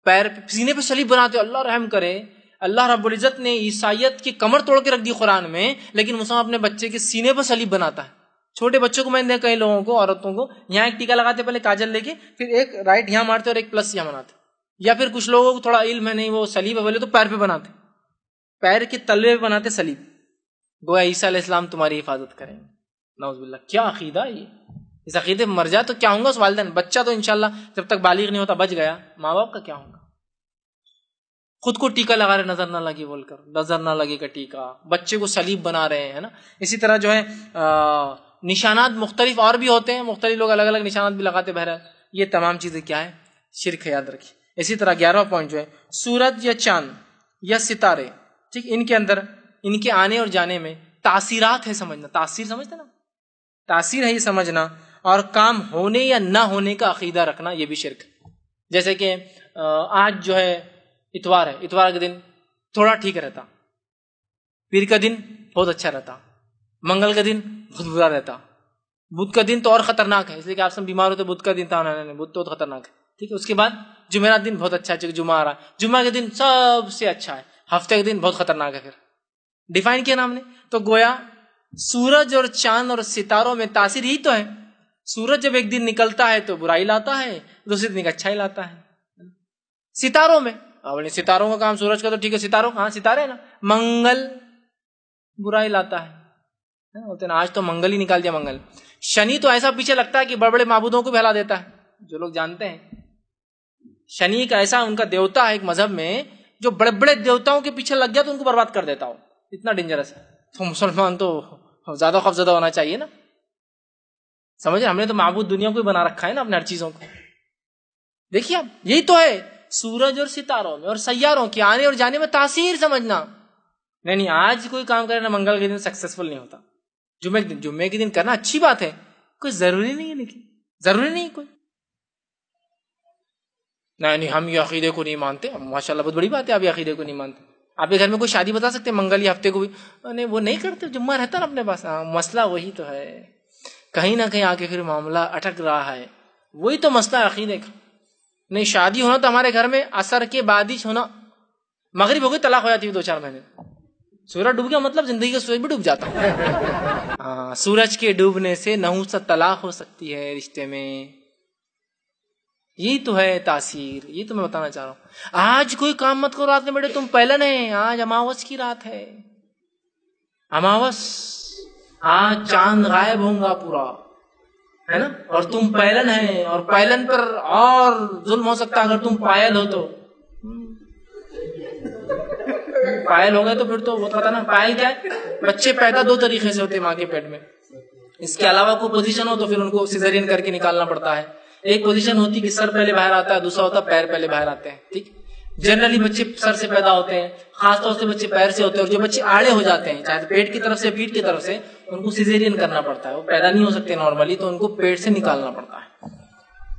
پیر سینے پہ سلیب بناتے، اللہ رحم کرے اللہ رب العزت نے عیسائیت کی کمر توڑ کے رکھ دی قرآن میں، لیکن مسلمان اپنے بچے کے سینے پر سلیب بناتا ہے۔ چھوٹے بچوں کو میں نے کئی لوگوں کو، عورتوں کو، یہاں ایک ٹیکا لگاتے، پہلے کاجل لے کے پھر ایک رائٹ یہاں مارتے اور ایک پلس یہاں بناتے۔ یا پھر کچھ لوگوں کو تھوڑا علم ہے، نہیں، وہ سلیب ہے، بولے تو پیر پہ بناتے۔ پیر کے تلوے پہ بناتے سلیب گویا عیسیٰ علیہ السلام تمہاری حفاظت کریں گے۔ نوز باللہ، کیا عقیدہ یہ؟ اس عقیدے مر جائے تو کیا ہوں گا؟ اس والدین بچہ تو انشاءاللہ جب تک بالغ نہیں ہوتا، بچ گیا۔ ماں باپ کا کیا ہوں گا؟ خود کو ٹیکا لگا رہے نظر نہ لگے بول کر، نظر نہ لگے گا ٹیکا بچے کو سلیب بنا رہے ہیں نا؟ اسی طرح جو ہے نشانات مختلف اور بھی ہوتے ہیں، مختلف لوگ الگ الگ نشانات بھی لگاتے بہرحال۔ یہ تمام چیزیں کیا ہے شرک یاد رکھیے۔ اسی طرح گیارہواں پوائنٹ جو ہے، سورج یا چاند یا ستارے، ٹھیک، ان کے اندر، ان کے آنے اور جانے میں تاثیرات ہے سمجھنا۔ تاثیر سمجھتے نا؟ تاثیر ہے یہ سمجھنا اور کام ہونے یا نہ ہونے کا عقیدہ رکھنا، یہ بھی شرک۔ جیسے کہ آج جو ہے اتوار ہے۔ اتوار کے دن تھوڑا ٹھیک رہتا۔ پیر کا دن بہت اچھا رہتا۔ منگل کا دن بہت برا رہتا۔ بدھ کا دن تو اور خطرناک ہے، اس لیے کہ آپ سب بیمار ہوتے بدھ کا دن تھا بدھ تو خطرناک ہے۔ ٹھیک ہے، اس کے بعد جمعرات دن بہت اچھا ہے جمعہ آ رہا ہے۔ جمعہ کے دن سب سے اچھا ہے۔ ہفتے کے دن بہت خطرناک ہے پھر۔ ڈیفائن کیا نام نے؟ تو گویا سورج اور چاند اور ستاروں میں تاثیر ہی تو ہے۔ سورج جب ایک دن نکلتا ہے تو برائی لاتا ہے، دوسرے دن اچھا ہی لاتا ہے۔ ستاروں میں ہاں، ستاروں کا کام سورج کا، تو ٹھیک ہے، ستاروں ہاں ستارے نا۔ منگل برائی لاتا ہے ہاں، بولتے نا، آج تو منگل ہی نکال دیا، منگل۔ شنی تو ایسا پیچھے لگتا ہے کہ بڑے بڑے معبودوں کو بھی ہلا دیتا ہے، جو لوگ جانتے ہیں۔ شنی کا ایسا ان کا دیوتا ہے، ایک مذہب میں، جو بڑے بڑے دیوتاؤں کے پیچھے لگ گیا تو ان کو برباد کر دیتا ہو۔ اتنا ڈینجرس ہے۔ تو مسلمان تو زیادہ خوف زدہ ہونا چاہیے نا۔ سمجھ ہم نے تو معبود دنیا کو بنا رکھا ہے نا، اپنے ہر چیزوں کو۔ دیکھیے آپ، یہی تو ہے۔ سورج اور ستاروں میں اور سیاروں کے آنے اور جانے میں تاثیر سمجھنا۔ نہیں نہیں آج کوئی کام کرے نا منگل کے دن سکسیسفل نہیں ہوتا۔ جمعے کے دن جمعے کے دن کرنا اچھی بات ہے۔ کوئی ضروری نہیں ہے لیکن۔ ضروری نہیں کوئی۔ نہیں یعنی نہیں ہم یہ عقیدے کو نہیں مانتے۔ ماشاء اللہ بہت بڑی بات ہے، آپ یہ عقیدے کو نہیں مانتے۔ آپ کے گھر میں کوئی شادی بتا سکتے منگل یا ہفتے کو بھی۔ نہیں، وہ نہیں کرتے۔ جمعہ رہتا نا اپنے پاس۔ ہاں، مسئلہ وہی تو ہے۔ کہیں نہ کہیں آ کے پھر معاملہ اٹک رہا ہے۔ وہی تو مسئلہ عقیدے کا۔ نہیں، شادی ہونا تو ہمارے گھر میں اثر کے بادش ہونا، مغرب ہو گئی طلاق ہو جاتی ہے دو چار مہینے۔ سورج ڈوب گیا مطلب زندگی کا سورج بھی ڈوب جاتا۔ ہاں سورج کے ڈوبنے سے نحوست طلاق ہو سکتی ہے رشتے میں۔ یہی تو ہے تاثیر یہ تو میں بتانا چاہ رہا ہوں۔ آج کوئی کام مت کرو، رات میں بیٹے تم پہلن ہے آج اماوس کی رات ہے۔ اماوس، آج چاند غائب ہوں گا پورا۔ ہے نا؟ اور تم پہلن ہے اور پہلن پر اور ظلم ہو سکتا اگر تم پائل ہو تو۔ پائل ہو گئے تو پھر تو وہ پتا نا، پائل کیا ہے؟ بچے پیدا دو طریقے سے ہوتے ماں کے پیٹ میں۔ اس کے علاوہ کوئی پوزیشن ہو تو پھر ان کو سیزرین کر کے نکالنا پڑتا ہے۔ ایک پوزیشن ہوتی کہ سر پہلے باہر آتا ہے، دوسرا ہوتا ہے پیر پہلے باہر آتے ہیں، ٹھیک؟ جنرلی بچے سر سے پیدا ہوتے ہیں، خاص طور سے بچے پیر سے ہوتے ہیں، اور جو بچے آڑے ہو جاتے ہیں، چاہے پیٹ کی طرف سے، پیٹ کی طرف سے ان کو سیزیرین کرنا پڑتا ہے، وہ پیدا نہیں ہو سکتے نارملی تو ان کو پیٹ سے نکالنا پڑتا ہے۔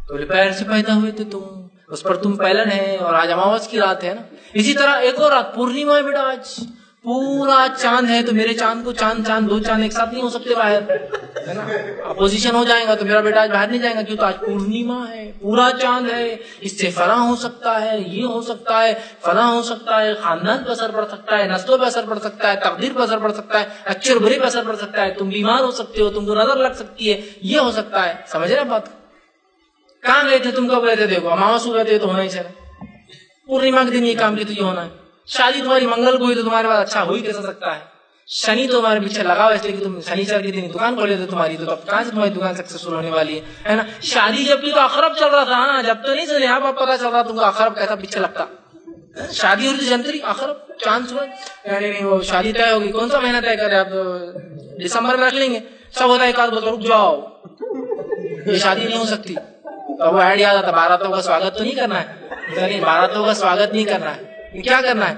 تو پیر سے پیدا ہوئے تھے تم، اس پر تم پہلن ہے اور آج اماوس کی رات ہے نا۔ اسی طرح ایک اور رات، پورنیما ہے بیٹا آج۔ پورا چاند ہے تو میرے چاند کو چاند چاند، دو چاند ایک ساتھ نہیں ہو سکتے باہر اپوزیشن ہو جائے گا تو میرا بیٹا آج باہر نہیں جائے گا، کیوں تو آج پورنیما ہے، پورا چاند ہے، اس سے فلاں ہو سکتا ہے، یہ ہو سکتا ہے، فلاں ہو سکتا ہے، خاندان پہ اثر پڑ سکتا ہے، نسلوں پہ اثر پڑ سکتا ہے، تقدیر پہ اثر پڑ سکتا ہے، اچھے اور برے پہ اثر پڑ سکتا ہے، تم بیمار ہو سکتے ہو، تم کو نظر لگ سکتی ہے، یہ ہو سکتا ہے، سمجھ رہے بات؟ کہاں گئے تھے تم کب گئے تھے؟ دیکھو اماوس ہو گئے تھے تو ہونا ہی چلے پورنیما کے دن یہ کام کی تو یہ ہونا ہے۔ شادی تمہاری منگل کو ہوئی تو تمہارے پاس اچھا ہو ہی کیسا سکتا ہے شنی تو ہمارے پیچھے لگا ہوا اس لیے کہ تم شنی چل کے دن دکان کھولے تھے تمہاری تو کہاں سے تمہاری دکان سکسیسفل ہونے والی ہے نا شادی جب بھی تو اخرب چل رہا تھا نا جب تو نہیں چلے یہاں پتا چل رہا تم کو اخرب کیسا پیچھے لگتا شادی ہو رہی جنتری اخرب چاند سورج یعنی نہیں وہ شادی طے ہوگی کون سا مہینہ طے کرے آپ دسمبر میں رکھ لیں گے سب ہوتا ہے ایک آدھ بولتا رک جاؤ یہ شادی نہیں ہو سکتی تو وہ ایڈ یاد آتا باراتوں کا سواگت تو نہیں کرنا ہے باراتوں کا سواگت نہیں کرنا ہے کیا کرنا ہے؟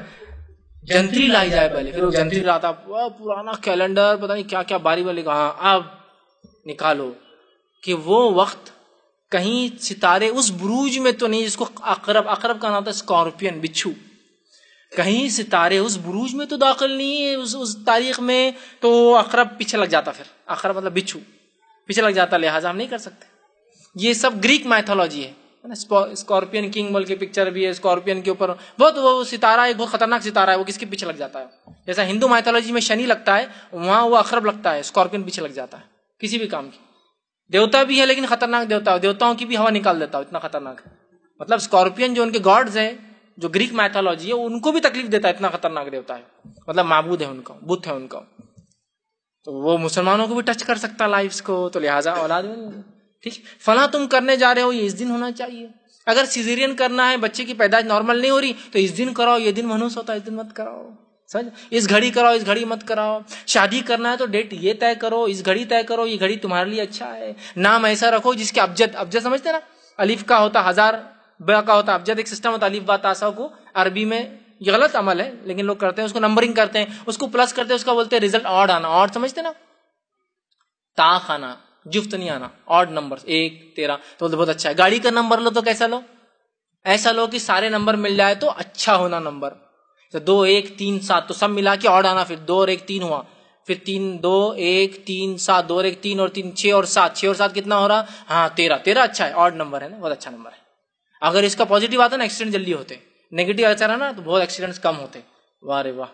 جنتری لائی جائے پہلے پھر وہ جنتری لاتا پرانا کیلنڈر پتہ نہیں کیا کیا باری والی کہا اب نکالو کہ وہ وقت کہیں ستارے اس بروج میں تو نہیں جس کو اقرب اقرب کا نام تھا اسکارپین بچھو۔ کہیں ستارے اس بروج میں تو داخل نہیں ہے اس, اس تاریخ میں تو اقرب پیچھے لگ جاتا پھر۔ اقرب مطلب بچھو۔ پیچھے لگ جاتا لہٰذا ہم نہیں کر سکتے۔ یہ سب گریک میتھولوجی ہے۔ اسکارپین کنگ بول کے پکچر بھی ہے اسکارپین کے اوپر. بہت وہ ستارہ ایک بہت خطرناک ستارہ ہے، وہ کس کے پیچھے لگ جاتا ہے؟ جیسا ہندو مائتھولوجی میں شنی لگتا ہے، وہاں وہ اخرب لگتا ہے اسکارپین پیچھے لگ جاتا ہے، کسی بھی کام کی. دیوتا بھی ہے لیکن خطرناک دیوتا ہے، دیوتاؤں کی بھی ہوا نکال دیتا ہے، اتنا خطرناک ہے. مطلب اسکارپین جو ان کے گاڈز ہیں، جو گریک میتھولوجی ہے، ان کو بھی تکلیف دیتا ہے، اتنا خطرناک دیوتا ہے. مطلب معبود ہے ان کا، بت ہے ان کا. تو وہ مسلمانوں کو بھی ٹچ کر سکتا لائف کو، تو لہٰذا اولاد ٹھیک؟ فلاں تم کرنے جا رہے ہو، یہ اس دن ہونا چاہیے۔ اگر سیزیرین کرنا ہے، بچے کی پیدائش نارمل نہیں ہو رہی، تو اس دن کراؤ، یہ دن منوس ہوتا ہے، اس دن مت کراؤ۔ سمجھ؟ اس گھڑی کراؤ، اس گھڑی مت کراؤ۔ شادی کرنا ہے تو ڈیٹ یہ طے کرو، اس گھڑی طے کرو، یہ گھڑی تمہارے لیے اچھا ہے۔ نام ایسا رکھو جس کے ابجد ابجد سمجھتے نا؟ الف کا ہوتا ہزار با کا ہوتا ابجد، ایک سسٹم ہوتا الف با تاسا کو عربی میں۔ یہ غلط عمل ہے، لیکن لوگ کرتے ہیں، اس کو نمبرنگ کرتے ہیں۔ اس کو پلس کرتے ہیں، اس کا بولتے ہیں ریزلٹ آڈ آنا۔ آڈ سمجھتے نا؟ تا خانا۔ جفت نہیں آنا آڈ نمبر ایک، تیرہ، تو بہت اچھا ہے۔ گاڑی کا نمبر لو تو کیسا لو؟ ایسا لو کہ سارے نمبر مل جائے تو اچھا ہونا نمبر تو دو، ایک، تین، سات، تو سب ملا کے آڈ آنا۔ پھر دو اور ایک، تین ہوا۔ پھر تین، دو، ایک، تین، سات، دو اور ایک، تین اور تین، چھ اور سات۔ چھ اور سات کتنا ہو رہا؟ ہاں تیرہ۔ تیرہ اچھا ہے آڈ نمبر ہے نا، بہت اچھا نمبر ہے۔ اگر اس کا پازیٹو آتا نا ایکسیڈنٹ جلدی ہوتے۔ نیگیٹو اچھا رہا نا، تو بہت ایکسیڈنٹ کم ہوتے۔ واہ رے واہ۔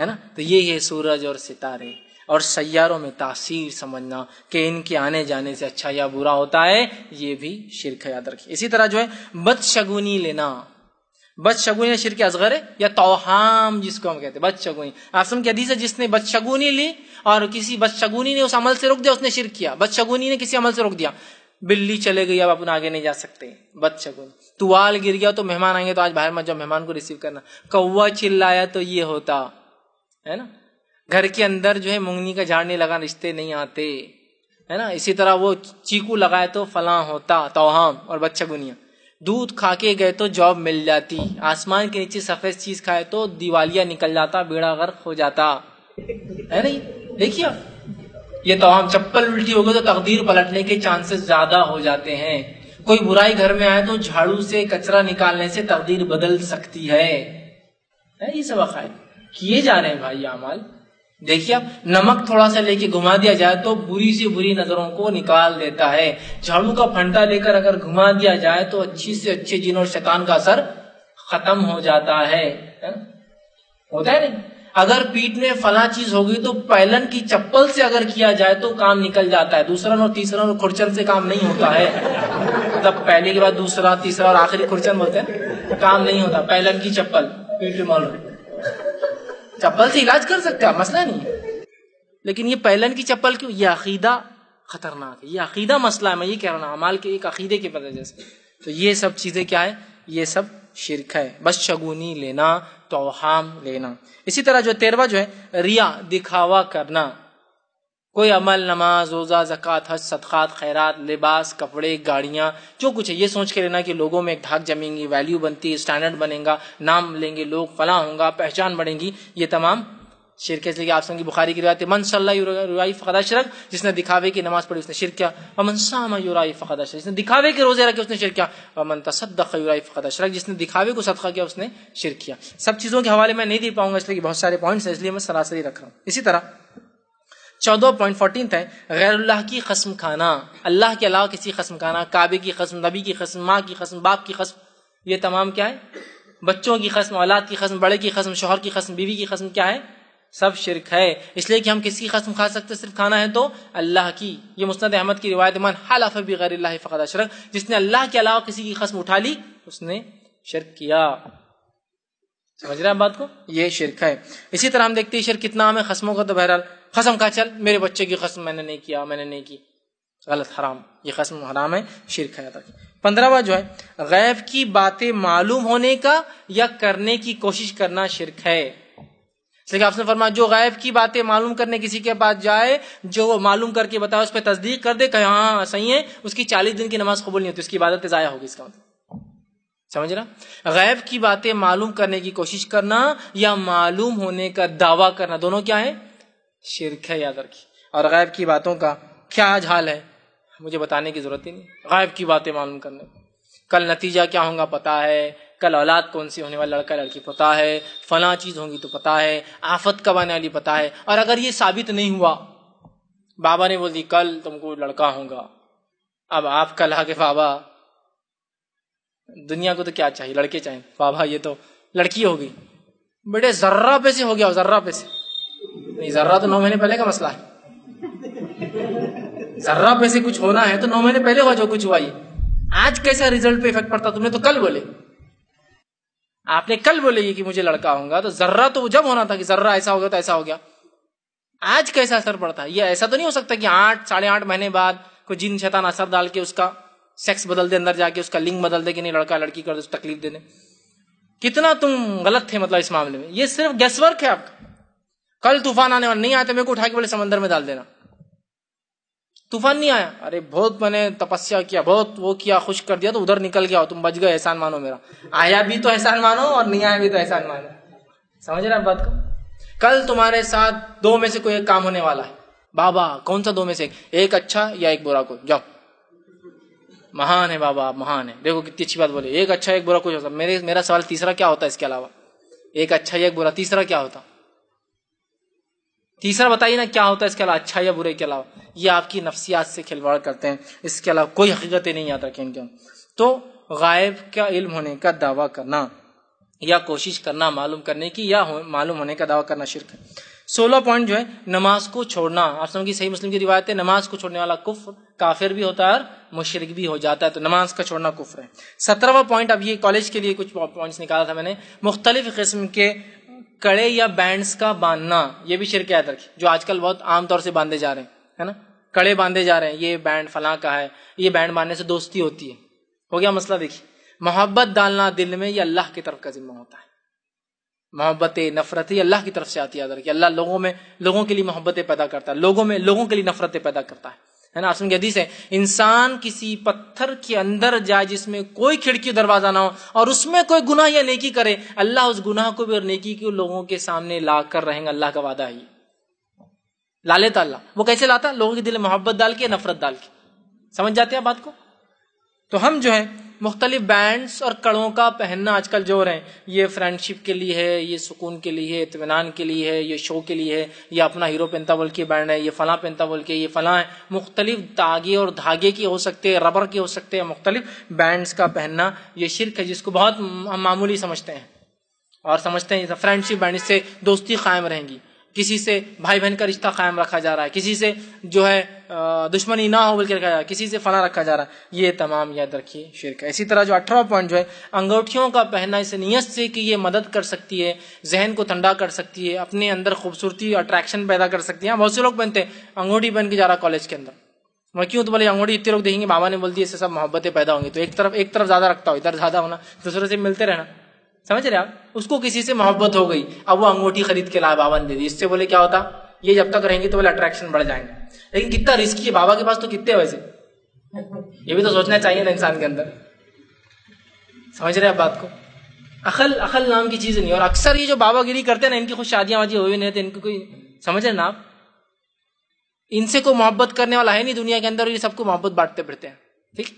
ہے نا؟ تو یہ ہے سورج اور ستارے۔ اور سیاروں میں تاثیر سمجھنا کہ ان کے آنے جانے سے اچھا یا برا ہوتا ہے، یہ بھی شرک یاد رکھیے۔ اسی طرح جو ہے بد شگونی لینا۔ بد شگونی شرک ازغر ہے یا توہام، جس کو ہم کہتے ہیں بد شگونی آسم کی حدیث ہے، جس نے بد شگونی لی اور کسی بد شگونی نے اس عمل سے روک دیا، اس نے شرک کیا۔ بد شگونی نے کسی عمل سے روک دیا۔ بلی چلے گئی، اب اپنا آگے نہیں جا سکتے۔ بد شگونی توال گر گیا، تو مہمان آئیں گے، تو آج باہر مت جاؤ، مہمان کو ریسیو کرنا۔ کوا چلایا تو یہ ہوتا، ہے نا؟ گھر کے اندر جو ہے مونگنی کا جھاڑ نہیں لگا، رشتے نہیں آتے، ہے نا؟ اسی طرح وہ چیکو لگائے تو فلاں ہوتا، توہام اور بچہ گنیا۔ دودھ کھا کے گئے تو جاب مل جاتی۔ آسمان کے نیچے سفید چیز کھائے تو دیوالیاں نکل جاتا، بیڑا غرق ہو جاتا۔ ہے نہیں؟ دیکھیے یہ توہم چپل الٹی ہو گئی تو تقدیر پلٹنے کے چانسز زیادہ ہو جاتے ہیں۔ کوئی برائی گھر میں آئے تو جھاڑو سے کچرا نکالنے سے تقدیر بدل سکتی ہے۔ یہ سب عقائد۔ کیے جا رہے ہیں بھائی اعمال؟ دیکھیے نمک تھوڑا سا لے کے گھما دیا جائے تو بری سے بری نظروں کو نکال دیتا ہے۔ جھاڑو کا پھنٹا لے کر اگر گھما دیا جائے تو اچھی سے اچھے جن اور شیطان کا اثر ختم ہو جاتا ہے۔ ہاں؟ ہوتا ہے نہیں؟ اگر پیٹ میں فلاں چیز ہوگی تو پہلن کی چپل سے اگر کیا جائے تو کام نکل جاتا ہے۔ دوسرا اور تیسرا اور کھرچن سے کام نہیں ہوتا ہے۔ مطلب پہلے کے بعد دوسرا، تیسرا اور آخری کھرچن بولتے ہیں۔ کام نہیں ہوتا پہلن کی چپل۔ پیٹ میں مال چپل سے علاج کر سکتے مسئلہ نہیں ہے۔ لیکن یہ پہلن کی چپل کیوں؟ یہ عقیدہ خطرناک ہے، یہ عقیدہ مسئلہ ہے، میں یہ کہہ رہا ہوں امال کے ایک عقیدے کی وجہ سے۔ تو یہ سب چیزیں کیا ہے؟ یہ سب شرک ہے۔ بس شگونی لینا، توہام لینا۔ اسی طرح جو تیروا جو ہے، ریا دکھاوا کرنا۔ کوئی عمل، نماز، روزہ، زکوٰۃ، حج، صدقات، خیرات، لباس، کپڑے، گاڑیاں، جو کچھ ہے، یہ سوچ کے لینا کہ لوگوں میں ایک دھاک جمیں گی ویلیو بنتی اسٹینڈرڈ بنے گا، نام لیں گے لوگ، فلاں ہوں گا، پہچان بڑھیں گی، یہ تمام شرک اس لیے آپ سنگی بخاری کی روایت من صلی اللہ فقدا شرک جس نے دکھاوے کی نماز پڑھی، اس نے شرک کیا۔ ومن سام یورائی فقدا شرک جس نے دکھاوے کے روزے رکھے، اس نے شرک کیا۔ ومن تصدق یورائی فقدا شرک جس نے دکھاوے کو صدقہ کیا، اس نے شرک کیا۔ سب چیزوں کے حوالے میں نہیں دے پاؤں گا، اس لیے کہ بہت سارے پوائنٹس ہیں، اس لیے میں سراسری رکھ رہا ہوں۔ اسی طرح چودہ پوائنٹ فورٹین ہے غیر اللہ کی قسم کھانا۔ اللہ کے علاوہ کسی قسم کھانا، کعبے کی قسم، نبی کی قسم، ماں کی قسم، باپ کی قسم، یہ تمام کیا ہے؟ بچوں کی قسم، اولاد کی قسم، بڑے کی قسم، شوہر کی قسم، بیوی کی قسم کیا ہے؟ سب شرک ہے۔ اس لیے کہ ہم کسی کی قسم کھا سکتے صرف کھانا ہے تو اللہ کی۔ یہ مسند احمد کی روایت من حلف بغیر اللہ فقد اشرک جس نے اللہ کے علاوہ کسی کی قسم اٹھا لی، اس نے شرک کیا۔ سمجھ رہے ہیں بات کو؟ یہ شرک ہے۔ اسی طرح ہم دیکھتے ہیں شرک کتنا ہمیں قسموں کا تو بہرحال قسم کا چل، میرے بچے کی قسم میں نے نہیں کیا، میں نے نہیں کی۔ غلط، حرام۔ یہ قسم حرام ہے، شرک ہے۔ پندرہواں جو ہے، غیب کی باتیں معلوم ہونے کا یا کرنے کی کوشش کرنا شرک ہے۔ آپ نے فرمایا، جو غیب کی باتیں معلوم کرنے کسی کے پاس جائے، جو وہ معلوم کر کے بتائے، اس پہ تصدیق کر دے کہ ہاں صحیح ہے، اس کی چالیس دن کی نماز قبول نہیں ہوتی، اس کی عبادت ضائع ہوگی، اس کا مطلب۔ سمجھ رہا؟ غیب کی باتیں معلوم کرنے کی کوشش کرنا یا معلوم ہونے کا دعویٰ کرنا، دونوں کیا ہے شرک ہے یاد رکھی اور غیب کی باتوں کا کیا آج حال ہے؟ مجھے بتانے کی ضرورت ہی نہیں۔ غیب کی باتیں معلوم کرنے۔ کل نتیجہ کیا ہوگا پتا ہے۔ کل اولاد کون سی ہونے والا لڑکا، لڑکی، پتا ہے۔ فلاں چیز ہوں گی تو پتا ہے۔ آفت کب آنے والی پتا ہے۔ اور اگر یہ ثابت نہیں ہوا، بابا نے بول دی، کل تم کو لڑکا ہوگا اب آپ کل آ کے بابا، دنیا کو تو کیا چاہیے؟ لڑکے چاہیں۔ بابا، یہ تو لڑکی ہوگی بیٹے ذرہ پیسے ہو گیا ذرہ پیسے۔ نہیں، ذرہ تو نو مہینے پہلے کا مسئلہ ہے۔ ذرہ پیسے کچھ ہونا ہے تو نو مہینے پہلے ہوا جو کچھ ہوا یہ۔ آج کیسا ریزلٹ پہ افیکٹ پڑتا؟ تم نے تو کل بولے۔ آپ نے کل بولے گی کہ مجھے لڑکا ہوگا، تو ذرہ تو جب ہونا تھا کہ ذرہ ایسا ہو گیا تو ایسا ہو گیا۔ آج کیسا اثر پڑتا؟ ہے یہ ایسا تو نہیں ہو سکتا کہ آٹھ، ساڑھے آٹھ مہینے بعد کوئی جن شیطان اثر ڈال کے اس کا سیکس بدل دے، اندر جا کے اس کا لنگ بدل دے کہ نہیں، لڑکا لڑکی کر دے تکلیف دے دیں کتنا تم غلط تھے مطلب اس معاملے میں۔ یہ صرف گیس ورک ہے آپ کا۔ کل طوفان آنے والا نہیں آتے میرے کو اٹھا کے بولے سمندر میں ڈال دینا۔ طوفان نہیں آیا۔ ارے بہت میں نے تپسیا کیا، بہت وہ کیا خوش کر دیا تو ادھر نکل گیا، تم بچ گئے، احسان مانو میرا۔ آیا بھی تو احسان مانو اور نہیں آیا بھی تو احسان مانو۔ سمجھ رہے بات کو؟ کل تمہارے ساتھ دو میں سے کوئی ایک کام ہونے والا ہے۔ بابا، کون سا دو میں سے ایک؟ اچھا یا ایک برا کوئی؟ جاؤ۔ مہان ہے بابا، مہان ہے۔ دیکھو کتنی اچھی بات بولے ایک اچھا ایک برا کچھ ہوتا میرے، میرا سوال تیسرا کیا ہوتا ہے اس کے علاوہ؟ ایک اچھا یا ایک برا، تیسرا کیا ہوتا؟ تیسرا بتائیے نا کیا ہوتا ہے اس کے علاوہ اچھا یا برے کے علاوہ؟ یہ آپ کی نفسیات سے کھلواڑ کرتے ہیں۔ اس کے علاوہ کوئی حقیقتیں نہیں یاد رکھیں گے تو غائب کا علم ہونے کا دعویٰ کرنا، یا کوشش کرنا معلوم کرنے کی، یا معلوم ہونے کا دعویٰ کرنا شرک۔ ہے سولہ پوائنٹ جو ہے، نماز کو چھوڑنا۔ آپ سمجھ صحیح مسلم کی روایت ہے، نماز کو چھوڑنے والا کفر کافر بھی ہوتا ہے اور مشرق بھی ہو جاتا ہے۔ تو نماز کا چھوڑنا کفر ہے۔ سترہواں پوائنٹ، اب یہ کالج کے لیے کچھ پوائنٹس نکالا تھا میں نے۔ مختلف قسم کے کڑے یا بینڈس کا باندھنا، یہ بھی شرک ہے جو آج کل بہت عام طور سے باندھے جا رہے ہیں، ہے نا؟ کڑے باندھے جا رہے ہیں، یہ بینڈ فلاں کا ہے، یہ بینڈ باندھنے سے دوستی ہوتی ہے۔ ہو گیا مسئلہ دیکھیے، محبت ڈالنا دل میں یہ اللہ کی طرف کا ذمہ ہوتا ہے۔ محبت نفرت یہ اللہ کی طرف سے آتی ہے کہ اللہ لوگوں میں، لوگوں کے لیے محبتیں پیدا کرتا ہے، لوگوں میں، لوگوں کے لیے نفرتیں پیدا کرتا ہے۔ ہے نا؟ آسم کی حدیث ہے، انسان کسی پتھر کے اندر جائے جس میں کوئی کھڑکی دروازہ نہ ہو اور اس میں کوئی گناہ یا نیکی کرے، اللہ اس گناہ کو بھی اور نیکی کو لوگوں کے سامنے لا کر رہیں گے، اللہ کا وعدہ ہے لا لیتا اللہ۔ وہ کیسے لاتا؟ لوگوں کے دل میں محبت ڈال کے نفرت ڈال کے۔ سمجھ جاتے ہیں بات کو؟ تو ہم جو ہے مختلف بینڈس اور کڑوں کا پہننا آج کل جو رہے ہیں۔ یہ فرینڈ شپ کے لیے ہے، یہ سکون کے لیے ہے، اطمینان کے لیے ہے، یہ شو کے لیے ہے، یہ اپنا ہیرو پہنتا بول کے بینڈ ہے یہ فلاں پہنتا بول کے، یہ فلاں ہے مختلف تاگے اور دھاگے کی ہو سکتے ہیں ربر کے ہو سکتے ہیں، مختلف بینڈس کا پہننا یہ شرک ہے، جس کو بہت معمولی سمجھتے ہیں۔ اور سمجھتے ہیں فرینڈ شپ بینڈ سے دوستی قائم رہیں گی۔ کسی سے بھائی بہن کا رشتہ قائم رکھا جا رہا ہے، کسی سے جو ہے دشمنی نہ ہو بول کے رکھا جا رہا ہے کسی سے فنا رکھا جا رہا ہے۔ یہ تمام یاد رکھیے شرک ہے۔ اسی طرح جو اٹھارہ پوائنٹ جو ہے، انگوٹھیوں کا پہننا اس نیت سے کہ یہ مدد کر سکتی ہے، ذہن کو ٹھنڈا کر سکتی ہے، اپنے اندر خوبصورتی اٹریکشن پیدا کر سکتی ہے ہاں، بہت سے لوگ پہنتے ہیں، انگوٹھی پہن کے جا رہا کالج کے اندر۔ میں کیوں؟ تو بولے انگوٹھی اتنے لوگ دیکھیں گے، بابا نے بول دی اس سے سب محبتیں پیدا ہوں گی۔ تو ایک طرف ایک طرف زیادہ رکھتا ہو، ادھر زیادہ ہونا، دوسرے سے ملتے رہنا۔ سمجھ رہے آپ؟ اس کو کسی سے محبت ہو گئی، اب وہ انگوٹھی خرید کے لائے بابا نے دے دی۔ اس سے بولے کیا ہوتا؟ یہ جب تک رہیں گے تو بولے اٹریکشن بڑھ جائیں گے۔ لیکن کتنا رسکی ہے، بابا کے پاس تو کتنے ویسے یہ بھی تو سوچنا چاہیے نا انسان کے اندر۔ سمجھ رہے آپ بات کو؟ عقل عقل نام کی چیز نہیں، اور اکثر یہ جو بابا گیری کرتے ہیں نا، ان کی خوش شادیاں واجی ہوئی نہیں ان کو کوئی سمجھ رہے نا آپ؟ ان سے کوئی محبت کرنے والا ہے نہیں دنیا کے اندر یہ سب کو محبت بانٹتے پھرتے ہیں۔ ٹھیک؟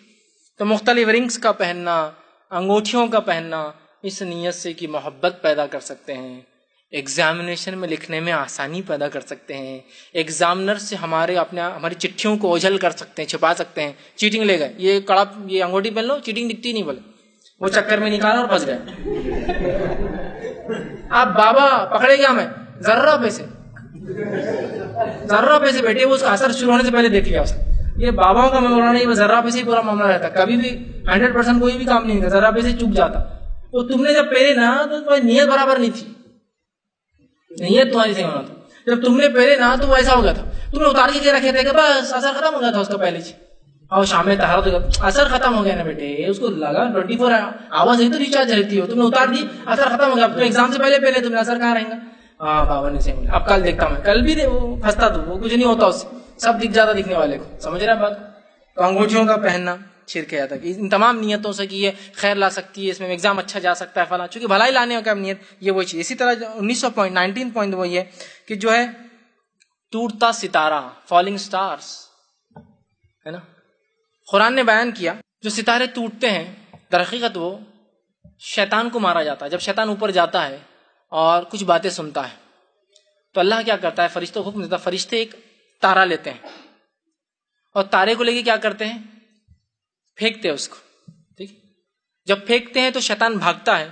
تو مختلف رنگس کا پہننا، انگوٹھیوں کا پہننا اس نیت سے کہ محبت پیدا کر سکتے ہیں ایگزامینیشن میں لکھنے میں آسانی پیدا کر سکتے ہیں ایگزامنر سے ہمارے اپنے ہماری چٹھیوں کو اوجھل کر سکتے ہیں، چھپا سکتے ہیں چیٹنگ لے گئے۔ یہ کڑا یہ انگوٹھی پہن لو چیٹنگ دکھتی نہیں بولے۔ وہ چکر میں نکالا اور پھنس گئے۔ آپ بابا پکڑے گیا میں؟ ذرا پیسے۔ ذرا پیسے بیٹھے وہ اس کا اثر شروع ہونے سے پہلے دیکھ لیا اس یہ باباؤں کا میں بولا نہیں ذرا پیسے ہی پورا معاملہ رہتا کبھی بھی ہنڈریڈ پرسینٹ کوئی بھی کام نہیں تھا ذرا پیسے چک جاتا۔ وہ تم نے جب پہلے نا تو تمہاری نیت برابر نہیں تھی۔ نیت تمہاری صحیح ہونا تھا۔ جب تم نے پہلے نا تو وہ ایسا ہو گیا تھا۔ تم نے اتار کے رکھے تھے کہ بس اثر ختم ہو گیا تھا اس کا پہلے سے۔ اور شام میں تہارت ہو اثر ختم ہو گیا نا بیٹے، اس کو لگا ٹوئنٹی فور آواز ہی تو ریچارج رہتی ہو۔ تم نے اتار دی، اثر ختم ہو گیا۔ تو ایگزام سے پہلے پہلے تم نے اثر کہاں رہیں گا ہاں بابا نے صحیح اب کل دیکھتا ہوں کل بھی وہ پھنستا تو وہ کچھ نہیں ہوتا اس سے۔ سب دکھ جاتا دکھنے والے کو۔ سمجھ رہے بات؟ تو انگوٹھیوں کا پہننا۔ چھڑکے جاتا کہ ان تمام نیتوں سے کہ یہ خیر لا سکتی ہے، اس میں ایگزام اچھا جا سکتا ہے، فلاں، چونکہ بھلائی لانے کا نیت یہ وہی چیز اسی طرح انیس سو پوائنٹ نائنٹین پوائنٹ وہی ہے کہ جو ہے ٹوٹتا ستارہ فالنگ سٹارز ہے نا؟ قرآن نے بیان کیا، جو ستارے ٹوٹتے ہیں درحقیقت وہ شیطان کو مارا جاتا ہے۔ جب شیطان اوپر جاتا ہے اور کچھ باتیں سنتا ہے، تو اللہ کیا کرتا ہے؟ فرشتوں کو حکم دیتا فرشتے ایک تارا لیتے ہیں۔ اور تارے کو لے کے کیا کرتے ہیں؟ پھینکتے ہیں اس کو، ٹھیک جب پھینکتے ہیں تو شیطان بھاگتا ہے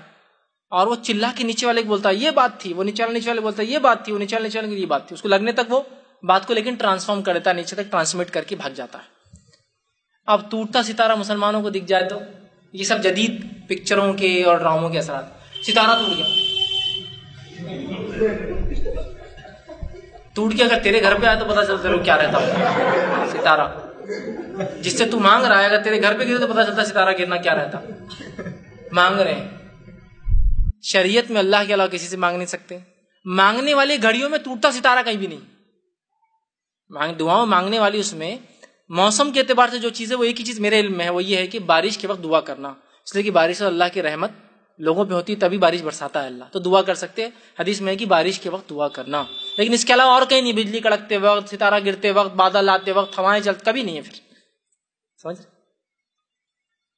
اور وہ چلا کے نیچے والے کو بولتا ہے، یہ بات تھی، وہ نیچے والے نیچے والے بولتا ہے، یہ بات تھی، وہ نیچے والے نیچے والے یہ بات تھی۔ اس کو لگنے تک وہ بات کو لیکن ٹرانسفارم کر دیتا ہے، نیچے تک ٹرانسمٹ کر کے بھاگ جاتا ہے۔ اب ٹوٹتا ستارہ مسلمانوں کو دکھ جائے تو یہ سب جدید پکچروں کے اور ڈراموں کے اثرات۔ ستارہ ٹوٹ گیا۔ ٹوٹ کے اگر تیرے گھر پہ آئے تو پتا چلتا کیا رہتا ستارہ۔ جس سے تو مانگ رہا ہے، اگر تیرے گھر پہ گرے تو پتا چلتا ستارہ گرنا کیا رہتا۔ مانگ رہے ہیں۔ شریعت میں اللہ کے علاوہ کسی سے مانگ نہیں سکتے۔ مانگنے والی گھڑیوں میں ٹوٹتا ستارہ کہیں بھی نہیں۔ مانگ دعاؤں مانگنے والی اس میں موسم کے اعتبار سے جو چیز ہے، وہ ایک ہی چیز میرے علم میں ہے، وہ یہ ہے کہ بارش کے وقت دعا کرنا۔ اس لیے کہ بارش اللہ کی رحمت لوگوں پہ ہوتی ہے، تبھی بارش برساتا ہے اللہ۔ تو دعا کر سکتے حدیث میں ہے کہ بارش کے وقت دعا کرنا۔ لیکن اس کے علاوہ اور کہیں نہیں، بجلی کڑکتے وقت، ستارہ گرتے وقت، بادل آتے وقت، ہوائیں چلتے، کبھی نہیں ہے پھر۔ سمجھ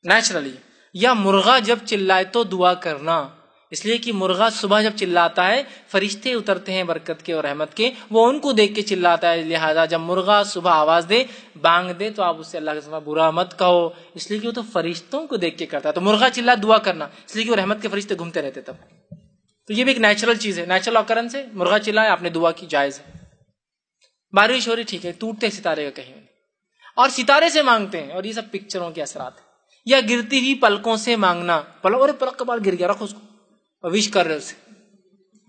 نیچرلی یا مرغا جب چلائے تو دعا کرنا۔ اس لیے کہ مرغا صبح جب چلاتا ہے، فرشتے اترتے ہیں برکت کے اور رحمت کے۔ وہ ان کو دیکھ کے چلاتا ہے، لہٰذا جب مرغا صبح آواز دے، بانگ دے، تو آپ اس سے اللہ کے برا مت کہو۔ اس لیے کہ وہ تو فرشتوں کو دیکھ کے کرتا ہے۔ تو مرغا چلا، دعا کرنا۔ اس لیے کہ وہ رحمت کے فرشتے گھومتے رہتے تب۔ تو یہ بھی ایک نیچرل چیز ہے. نیچرل آکرنس ہے. مرغا چلا آپ نے دعا کی، جائز ہے. بارش ہو رہی، ٹھیک ہے. ٹوٹتے ستارے کا کہیں. اور ستارے سے مانگتے ہیں، اور یہ سب پکچروں کے اثرات ہیں. یا گرتی ہوئی پلکوں سے مانگنا. پلک، اور پلک کا بال گر گیا، رکھو اس کو. اور وش کر رہے اسے.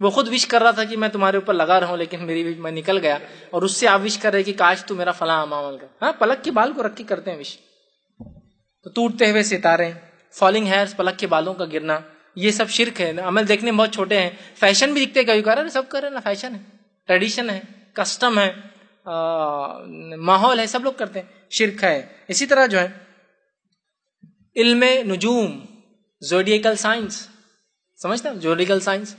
وہ خود وش کر رہا تھا کہ میں تمہارے اوپر لگا رہا ہوں، لیکن میری میں نکل گیا. اور اس سے آپ وش کر رہے کہ کاش تو میرا فلاں معامل کا ہاں پلک کے بال کو رکھ کے کرتے ہیں وش تو ٹوٹتے ہوئے ستارے فالنگ ہیئر پلک کے بالوں کا گرنا. یہ سب شرک ہے، عمل دیکھنے میں بہت چھوٹے ہیں۔ فیشن بھی دکھتے کبھی کر سب کر رہے نا فیشن ہے ٹریڈیشن ہے کسٹم ہے ماحول ہے، سب لوگ کرتے ہیں۔ شرک ہے۔ اسی طرح جو ہے، علم نجوم زوڈیکل سائنس سمجھتے ہیں؟ زوڈیکل سائنس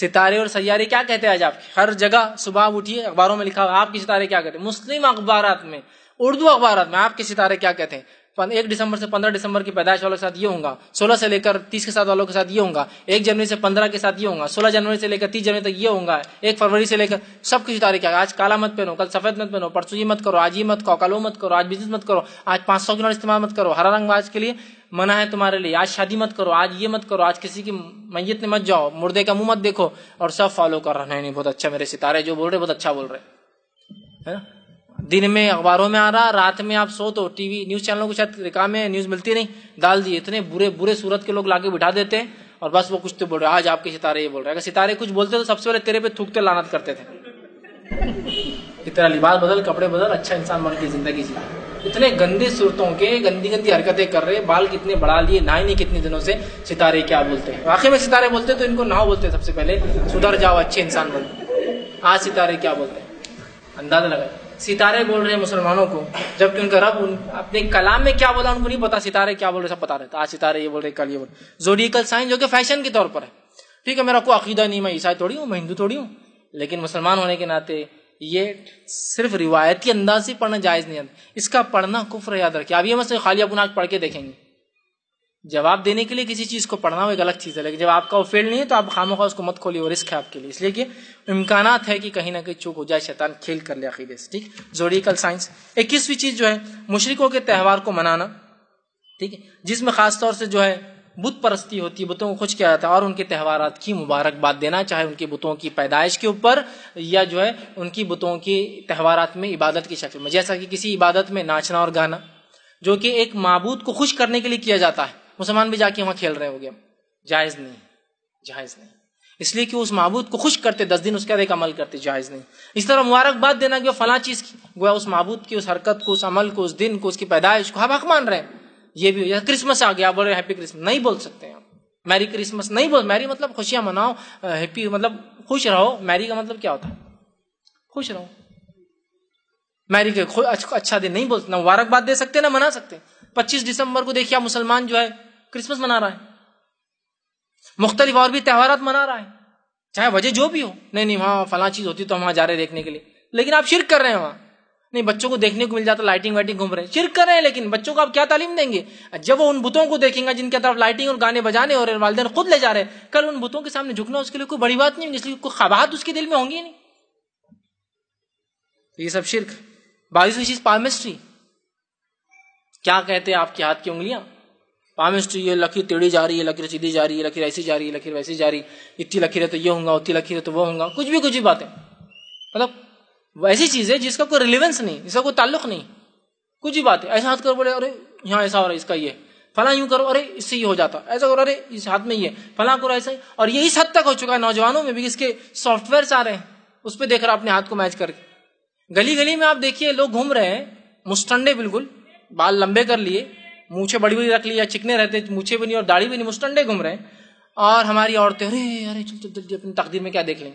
ستارے اور سیارے کیا کہتے ہیں آج آپ ہر جگہ صبح اٹھیے، اخباروں میں لکھا ہوا آپ کے ستارے کیا کہتے ہیں؟ مسلم اخبارات میں، اردو اخبارات میں آپ کے ستارے کیا کہتے ہیں؟ ایک دسمبر سے پندرہ دسمبر کی پیدائش والوں کے ساتھ یہ ہوں گا۔ سولہ سے لے کر تیس کے ساتھ والوں کے ساتھ یہ ہوں گا۔ ایک جنوری سے پندرہ کے ساتھ یہ ہوں گا۔ سولہ جنوری سے لے کر تیس جنوری تک یہ ہوں گا۔ ایک فروری سے لے کر سب کچھ تاریخ آج کالا مت پہنو، کل سفید مت پہنو، پرسوں یہ مت کرو، آج یہ مت کرو کل وہ مت کرو، آج بزنس مت کرو، آج پانچ سو نوٹ استعمال مت کرو۔ ہرا رنگ آج کے لیے منع ہے تمہارے لیے۔ آج شادی مت کرو، آج یہ مت کرو، آج کسی کی میت نے مت جاؤ۔ مردے کا منہ مت دیکھو اور سب فالو کر رہے ہیں۔ بہت اچھا میرے ستارے جو بول رہے، بہت اچھا بول رہے ہے نا؟ دن میں اخباروں میں آ رہا رات میں آپ سو تو ٹی وی نیوز چینلوں کو شاید رکام میں نیوز ملتی نہیں، ڈال دی اتنے برے برے صورت کے لوگ لا کے بٹھا دیتے ہیں اور بس وہ کچھ تو بول رہے آج آپ کے ستارے یہ بول رہے اگر ستارے کچھ بولتے تو سب سے پہلے تیرے پہ تھوکتے لانت کرتے تھے۔ اتنا لباس بدل، کپڑے بدل اچھا انسان بن کے زندگی جی اتنے گندے صورتوں کے، گندی گندی حرکتیں کر رہے، بال کتنے بڑھا لیے، نہ ہی نہیں کتنے دنوں سے ستارے کیا بولتے ہیں۔ واقعی میں ستارے بولتے تو ان کو نہ بولتے سب سے پہلے۔ سدھر جاؤ، اچھے انسان بنتے آج ستارے کیا بولتے ہیں؟ اندازہ لگا ستارے بول رہے ہیں مسلمانوں کو، جبکہ ان کا رب ان اپنے کلام میں کیا بولا ان کو نہیں پتا، ستارے کیا بول رہے، سب پتا رہتا آج ستارے یہ بول رہے، کل یہ بول رہے۔ زوڈیکل سائن جو کہ فیشن کے طور پر ہے۔ ٹھیک ہے، میرا کوئی عقیدہ نہیں، میں عیسائی تھوڑی ہوں، میں ہندو تھوڑی ہوں، لیکن مسلمان ہونے کے ناطے یہ صرف روایتی انداز سے پڑھنا جائز نہیں ہے۔ اس کا پڑھنا کفر یاد رکھے۔ اب یہ مسئلہ خالی اپنا پڑھ کے دیکھیں گے۔ جواب دینے کے لیے کسی چیز کو پڑھنا وہ ایک الگ چیز ہے، لیکن جب آپ کا وہ فیل نہیں ہے تو آپ خام اس کو مت کھولیے اور رسک ہے آپ کے لیے۔ اس لیے کہ امکانات ہے کہ کہیں نہ کہیں چوک ہو جائے، شیطان کھیل کر لے عقیدے سے ٹھیک؟ Zodiacal science. اکیسویں چیز جو ہے مشرقوں کے تہوار کو منانا۔ ٹھیک ہے؟ جس میں خاص طور سے جو ہے، بت پرستی ہوتی ہے، بتوں کو خوش کیا جاتا ہے اور ان کے تہوارات کی مبارکباد دینا، چاہے ان کے بتوں کی پیدائش کے اوپر یا جو ہے، ان کی بتوں کی تہوارات میں عبادت کی شکل میں۔ جیسا کہ کسی عبادت میں ناچنا اور گانا، جو کہ ایک معبود کو خوش کرنے کے لیے کیا جاتا ہے۔ مسلمان بھی جا کے وہاں کھیل رہے ہو گیم جائز نہیں جائز نہیں۔ اس لیے کہ اس معبود کو خوش کرتے دس دن اس کے ایک عمل کرتے، جائز نہیں۔ اس طرح مبارکباد دینا کہ وہ فلاں چیز کی، گویا اس معبود کی، اس حرکت کو، اس عمل کو، اس دن کو، اس کی پیدائش کو ہم حق مان رہے ہیں۔ یہ بھی کرسمس آ گیا بول رہے ہیپی کرسمس نہیں بول سکتے ہیں۔ میری کرسمس نہیں بول، میری مطلب خوشیاں مناؤ، ہیپی مطلب خوش رہو۔ میری کا مطلب کیا ہوتا ہے؟ خوش رہو۔ میری کے اچھا دن نہیں بولتے نہ مبارکباد دے سکتے، نہ منا سکتے۔ پچیس دسمبر کو دیکھیے مسلمان جو ہے کرسمس منا رہا ہے مختلف اور بھی تہوارات منا رہا ہے۔ چاہے وجہ جو بھی ہو۔ نہیں نہیں، وہاں فلاں چیز ہوتی تو ہم وہاں جا رہے دیکھنے کے لیے۔ لیکن آپ شرک کر رہے ہیں وہاں۔ نہیں، بچوں کو دیکھنے کو مل جاتا لائٹنگ وائٹنگ گھوم رہے ہیں۔ شرک کر رہے ہیں، لیکن بچوں کو آپ کیا تعلیم دیں گے؟ جب وہ ان بتوں کو دیکھیں گا جن کے طرف لائٹنگ اور گانے بجانے اور والدین خود لے جا رہے ہیں، کل ان بتوں کے سامنے جھکنا اس کے لیے کوئی بڑی بات نہیں، اس لیے کوئی خباہت اس کے دل میں ہوں گی نہیں۔ یہ سب شرک۔ بائیسویں چیز پالمسٹری کیا کہتے ہیں آپ کے ہاتھ کی انگلیاں؟ پامسٹری یہ لکیر ٹیڑھی جا رہی ہے لکیر سیدھی جا رہی ہے لکیر ایسی جا رہی ہے لکیر ویسی جا رہی ہے، اتنی لکیر ہے تو یہ ہوں گا، اتنی لکیر ہے تو وہ ہوں گا، کچھ بھی کچھ بھی باتیں۔ مطلب ایسی چیز ہے جس کا کوئی ریلیونس نہیں جس کا کوئی تعلق نہیں۔ کچھ بھی بات ہے ایسا ہاتھ کرو، بولے، ارے، یہاں ایسا ہو رہا ہے، اس کا یہ۔ فلاں یوں کرو، ارے، اس سے یہ ہو جاتا۔ ایسا کرو، ارے، اس ہاتھ میں یہ۔ فلاں کرو، ایسا اور یہ اس حد تک ہو چکا ہے نوجوانوں میں بھی، اس کے سافٹ ویئر آ رہے ہیں۔ اس پہ دیکھ رہا اپنے ہاتھ کو میچ کر کے۔ گلی گلی میں آپ دیکھیے، لوگ گھوم رہے ہیں مسٹنڈے بالکل، بال لمبے کر لیے۔ مونچھے بڑی بڑی رکھ لی یا چکنے رہتے مونچھے بھی نہیں اور داڑھی بھی نہیں مسٹنڈے گھوم رہے ہیں۔ اور ہماری عورتیں، ارے ارے، چل چل جلدی اپنی تقدیر میں کیا دیکھ لیں؟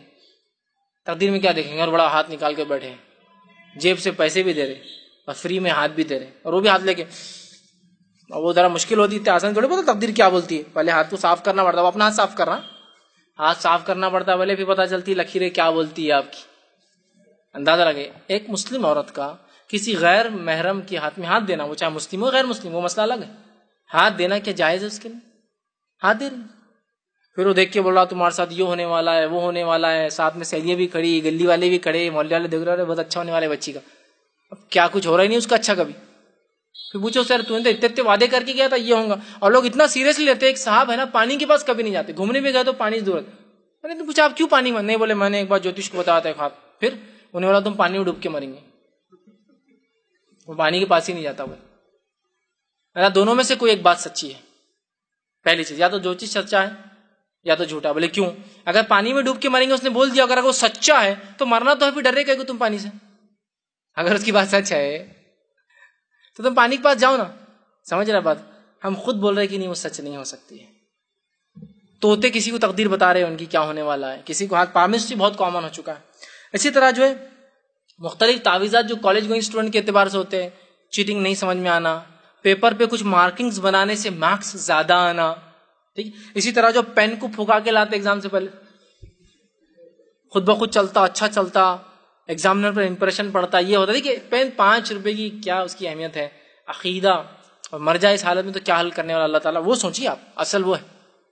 تقدیر میں کیا دیکھیں گے اور بڑا ہاتھ نکال کے بیٹھے جیب سے پیسے بھی دے رہے اور فری میں ہاتھ بھی دے رہے اور وہ بھی ہاتھ لے کے۔ اور وہ ذرا مشکل ہوتی ہے آسان تھوڑی پتا تقدیر کیا بولتی ہے۔ پہلے ہاتھ کو صاف کرنا پڑتا ہے وہ اپنا ہاتھ صاف کر رہا۔ ہاتھ صاف کرنا پڑتا ہے پہلے پھر پتا چلتی لکیریں کیا بولتی ہے آپ کی۔ اندازہ لگے ایک مسلم عورت کا کسی غیر محرم کے ہاتھ میں ہاتھ دینا، وہ چاہے مسلم ہو، غیر مسلم وہ مسئلہ الگ ہے۔ ہاتھ دینا کیا جائز ہے اس کے لیے؟ ہاتھ دے رہی پھر وہ دیکھ کے بول رہا، تمہارے ساتھ یہ ہونے والا ہے، وہ ہونے والا ہے، ساتھ میں سہیلیاں بھی کھڑی، گلی والے بھی کھڑے، محلے والے دیکھ رہے بہت اچھا ہونے والے بچی کا۔ اب کیا کچھ ہو رہا ہی نہیں اس کا اچھا کبھی۔ پھر پوچھو، سر، تو اتنے اتنے وعدے کر کے گیا تھا؟ یہ ہوں گا۔ اور لوگ اتنا سیریسلی لیتے ایک صاحب ہے نا، پانی کے پاس کبھی نہیں جاتے۔ گھومنے بھی گئے تو پانی ضرورت میں نے پوچھا آپ کیوں پانی میں؟ نہیں بولے، میں نے ایک بار جوتش کو بتایا تھا خواب۔ پھر انہیں بولا، تم پانی میں ڈوب کے مریں گے۔ وہ پانی کے پاس ہی نہیں جاتا وہ۔ دونوں میں سے کوئی ایک بات سچی ہے۔ پہلی چیز، یا تو جو چیز سچا ہے، یا تو جھوٹا بولے کیوں؟ اگر پانی میں ڈوب کے مریں گے، اس نے بول دیا، اگر وہ سچا ہے، تو مرنا تو ہے، پھر ڈرے گا تم پانی سے۔ اگر اس کی بات سچ ہے، تو تم پانی کے پاس جاؤ نا۔ سمجھ رہا بات؟ ہم خود بول رہے کہ نہیں، وہ سچ نہیں ہو سکتی ہے۔ توتے کسی کو تقدیر بتا رہے ہیں ان کی کیا ہونے والا ہے۔ کسی کو ہاتھ پامسٹری بہت کامن ہو چکا ہے۔ اسی طرح جو ہے مختلف تعویذات جو کالج گوئنگ اسٹوڈنٹ کے اعتبار سے ہوتے ہیں چیٹنگ نہیں سمجھ میں آنا پیپر پہ کچھ مارکنگز بنانے سے مارکس زیادہ آنا، ٹھیک؟ اسی طرح جو پین کو پھکا کے لاتے ایگزام سے پہلے، خود بخود چلتا اچھا چلتا ایگزامنر پر امپریشن پڑتا، یہ ہوتا ہے کہ پین پانچ روپے کی کیا اس کی اہمیت ہے؟ عقیدہ، اور مر جائے اس حالت میں تو کیا حل کرنے والا اللہ تعالیٰ؟ وہ سوچیے آپ، اصل وہ ہے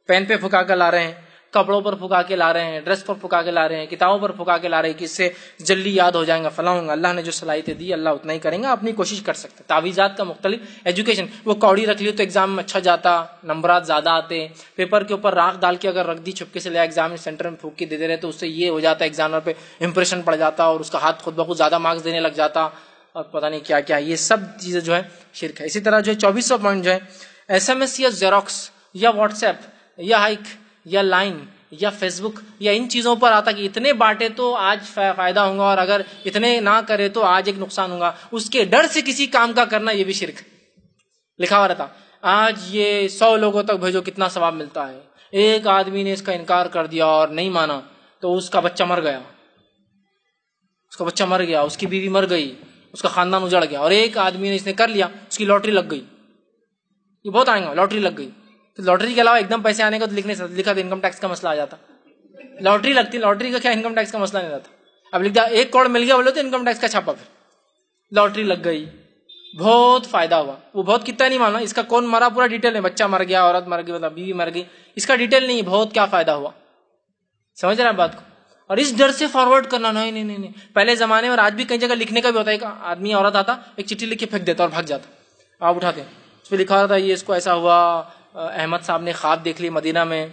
پین پہ پھکا کر لا رہے ہیں۔ کپڑوں پر پھکا کے لا رہے ہیں، ڈریس پر پھکا کے لا رہے ہیں، کتابوں پر پھکا کے لا رہے ہیں کہ اس سے جلدی یاد ہو جائیں گا فلاں گا اللہ نے جو صلاحیتیں دی، اللہ اتنا ہی کریں گا اپنی کوشش کر سکتے تعویذات کا مختلف ایجوکیشن وہ کوڑی رکھ لی تو ایگزام میں اچھا جاتا، نمبرات زیادہ آتے پیپر کے اوپر راکھ ڈال کے اگر رکھ دی، چھپکے سے لیا ایگزام سینٹر میں پھونک کے دے دے رہے تو اس سے یہ ہو جاتا ایگزامر پہ امپریشن پڑ جاتا اور اس کا ہاتھ خود بخود زیادہ مارکس دینے لگ جاتا اور پتہ نہیں کیا کیا۔ یہ سب چیزیں جو ہے شرک ہے۔ اسی طرح جو ہے چوبیس سو پوائنٹ جو ہے ایس ایم ایس یا زیروکس یا واٹس ایپ یا ہائک یا لائن یا فیس بک یا ان چیزوں پر آتا کہ اتنے بانٹے تو آج فائدہ ہوگا اور اگر اتنے نہ کرے تو آج ایک نقصان ہوگا اس کے ڈر سے کسی کام کا کرنا یہ بھی شرک۔ لکھا ہوا رہتا۔ آج یہ سو لوگوں تک بھیجو کتنا ثواب ملتا ہے۔ ایک آدمی نے اس کا انکار کر دیا اور نہیں مانا تو اس کا بچہ مر گیا۔ اس کا بچہ مر گیا، اس کی بیوی مر گئی، اس کا خاندان اجڑ گیا اور ایک آدمی نے اس نے کر لیا، اس کی لاٹری لگ گئی۔ یہ بہت آئیں گا لاٹری لگ گئی۔ تو لاٹری کے علاوہ ایک دم پیسے آنے کا تو لکھنے لکھا تو انکم ٹیکس کا مسئلہ آ جاتا۔ لاٹری لگتی لاٹری کا کیا انکم ٹیکس کا مسئلہ نہیں رہتا۔ اب لکھ دیا، ایک کروڑ مل گیا، بولے تو انکم ٹیکس کا چھاپا پھر۔ لاٹری لگ گئی۔ بہت فائدہ ہوا۔ وہ بہت کتنا نہیں معلوم، اس کا کون مرا، پورا ڈیٹیل ہے بچہ مر گیا، عورت مر گئی مطلب بیوی مر گئی۔ اس کا ڈیٹیل نہیں، بہت کیا فائدہ ہوا۔ سمجھ رہے ہیں بات کو؟ اور اس ڈر سے فارورڈ کرنا، نہیں نہیں نہیں پہلے زمانے میں آج بھی کئی جگہ لکھنے کا بھی ہوتا ہے، ایک آدمی، عورت آتا، ایک چٹھی لکھ کے پھینک دیتا اور بھاگ جاتا۔ آپ اٹھاتے اس پہ لکھا تھا یہ اس کو ایسا ہوا احمد صاحب نے خواب دیکھ لی مدینہ میں۔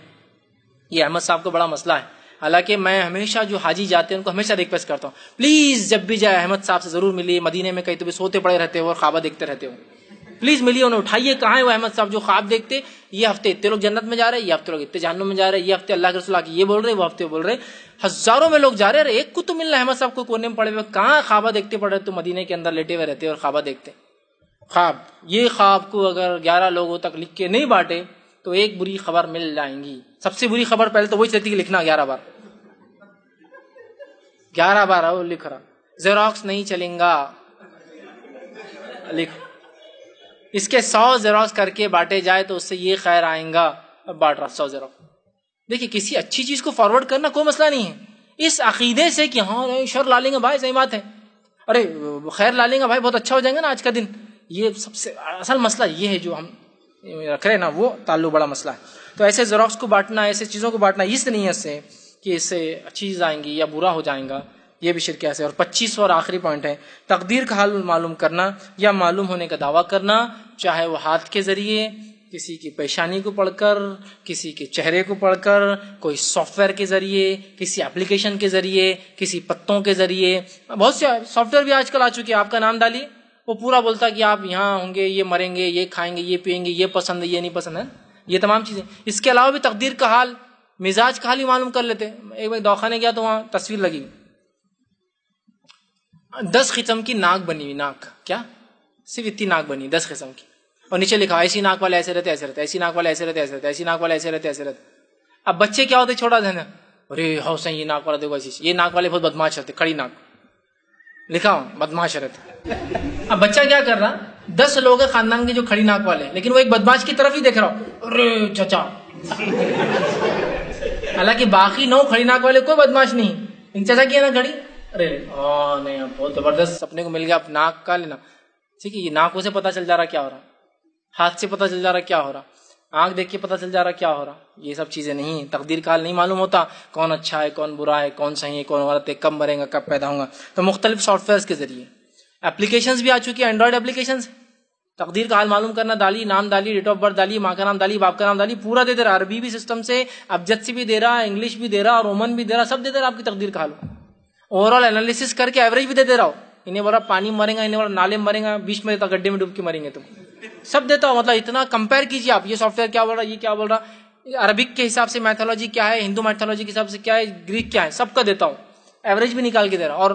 یہ احمد صاحب کو بڑا مسئلہ ہے۔ حالانکہ میں ہمیشہ جو حاجی جاتے ہیں، ان کو ہمیشہ ریکویسٹ کرتا ہوں۔ پلیز جب بھی جائے احمد صاحب سے ضرور ملیے۔ مدینے میں کہیں تو بھی سوتے پڑے رہتے ہو اور خوابہ دیکھتے رہتے ہو۔ پلیز ملیے، انہیں اٹھائیے۔ کہاں ہے وہ احمد صاحب جو خواب دیکھتے؟ یہ ہفتے اتنے لوگ جنت میں جا رہے ہیں، یہ ہفتے لوگ اتنے جانوں میں جا رہے ہیں، یہ ہفتے اللہ کے رسول کی یہ بول رہے وہ ہفتے بول رہے ہزاروں میں لوگ جا رہے ہیں، ایک کو تو مل رہا ہے احمد صاحب کو، کونے میں پڑے ہوئے۔ کہاں خوابہ دیکھتے پڑے تو مدینے کے اندر لیٹے ہوئے رہتے اور خوابہ دیکھتے۔ خواب۔ یہ خواب کو اگر گیارہ لوگوں تک لکھ کے نہیں بانٹے، تو ایک بری خبر مل جائیں گی۔ سب سے بری خبر پہلے تو وہی چلتی کہ لکھنا گیارہ بار۔ گیارہ بار وہ لکھ رہا۔ زیروکس نہیں چلیں گا۔ لکھ۔ اس کے سو زیروکس کر کے بانٹے جائے تو اس سے یہ خیر آئیں گا۔ بانٹ رہا سو زیروکس دیکھیے، کسی اچھی چیز کو فارورڈ کرنا کوئی مسئلہ نہیں ہے۔ اس عقیدے سے کہ ہاں شور لا لیں گے، بھائی صحیح بات ہے۔ ارے، خیر لا لیں گے، بھائی، بہت اچھا ہو جائیں گا نا آج کا دن۔ یہ سب سے اصل مسئلہ یہ ہے جو ہم رکھ رہے ہیں نا، وہ تعلق بڑا مسئلہ ہے۔ تو ایسے زیروکس کو بانٹنا، ایسے چیزوں کو بانٹنا، اس نیت سے کہ اس سے اچھی چیز آئیں گی یا برا ہو جائیں گا، یہ بھی شرک ایسے۔ اور پچیس اور آخری پوائنٹ ہے، تقدیر کا حال معلوم کرنا یا معلوم ہونے کا دعویٰ کرنا، چاہے وہ ہاتھ کے ذریعے، کسی کی پیشانی کو پڑھ کر، کسی کے چہرے کو پڑھ کر، کوئی سافٹ ویئر کے ذریعے، کسی اپلیکیشن کے ذریعے، کسی پتوں کے ذریعے۔ بہت سے سافٹ ویئر بھی آج کل آ چکے آپ کا نام ڈالیے۔ وہ پورا بولتا کہ آپ یہاں ہوں گے، یہ مریں گے، یہ کھائیں گے، یہ پئیں گے، یہ پسند ہے، یہ نہیں پسند ہے۔ یہ تمام چیزیں۔ اس کے علاوہ بھی تقدیر کا حال، مزاج کا حال ہی معلوم کر لیتے۔ ایک بار دواخانے گیا تو وہاں تصویر لگی۔ دس قسم کی ناک بنی ہوئی، ناک۔ کیا؟ صرف اتنی ناک بنی، دس قسم کی۔ اور نیچے لکھا، ایسی ناک والے ایسے رہتے ایسے رہتے، ایسی ناک والے ایسے رہتے ایسے رہتے، ایسی ناک والے ایسے رہتے ایسے رہتے۔ اب بچے کیا ہوتے، چھوٹا دھن ارے ہاؤ سہی یہ ناک والا دیکھو، ایسی یہ ناک والے بہت بدماش رہتے کڑی ناک۔ لکھا ہوں بدماش رہتے اب بچہ کیا کر رہا؟ دس لوگ ہیں خاندان کے جو کھڑی ناک والے، لیکن وہ ایک بدماش کی طرف ہی دیکھ رہا ہوں ارے، چچا۔ حالانکہ باقی نو کھڑی ناک والے، کوئی بدماش نہیں۔ چچا کیا نا کھڑی؟ ارے نہیں بہت زبردست اپنے کو مل گیا۔ ناک کا لینا۔ ٹھیک ہے، یہ ناکوں سے پتا چل جا رہا کیا ہو رہا۔ ہاتھ سے پتا چل جا رہا کیا ہو رہا۔ آنکھ دیکھ کے پتا چل جا رہا کیا ہو رہا۔ یہ سب چیزیں نہیں ہیں تقدیر کال نہیں معلوم ہوتا کون اچھا ہے، کون برا ہے، کون صحیح ہے، کون غلط ہے، کب مرے گا، کب پیدا ہوگا تو مختلف سافٹ ویئر کے ذریعے۔ اپلیکیشنز بھی آ چکی ہیں اینڈرائڈ اپلیکیشنز تقدیر کا حال معلوم کرنا ڈالی نام ڈالی ڈیٹ آف برتھ ڈالی ماں کا نام ڈالی باپ کا نام ڈالی پورا دے دے رہا۔ عربی بھی سسٹم سے ابجد سے بھی دے رہا انگلش بھی دے رہا رومن بھی دے رہا، سب دے دے رہا آپ کی تقدیر کا حال اوور آل اینالیس کر کے ایوریج بھی دے دے رہا ہو۔ انہیں بولا پانی مرے گا، انہیں بولا نالے مرے گا، بیچ میں گڈھے میں ڈوب کے مریں گے تم۔ سب دیتا ہوں مطلب اتنا کمپیئر کیجیے آپ، یہ سافٹ ویئر کیا بول رہا ہے یہ کیا بول رہا؟ عربک کے حساب سے میتھولوجی کیا ہے ہندو میتھولوجی کے حساب سے کیا ہے گریک کیا ہے، سب کا دیتا ہوں۔ ایوریج بھی نکال کے دے رہا۔ اور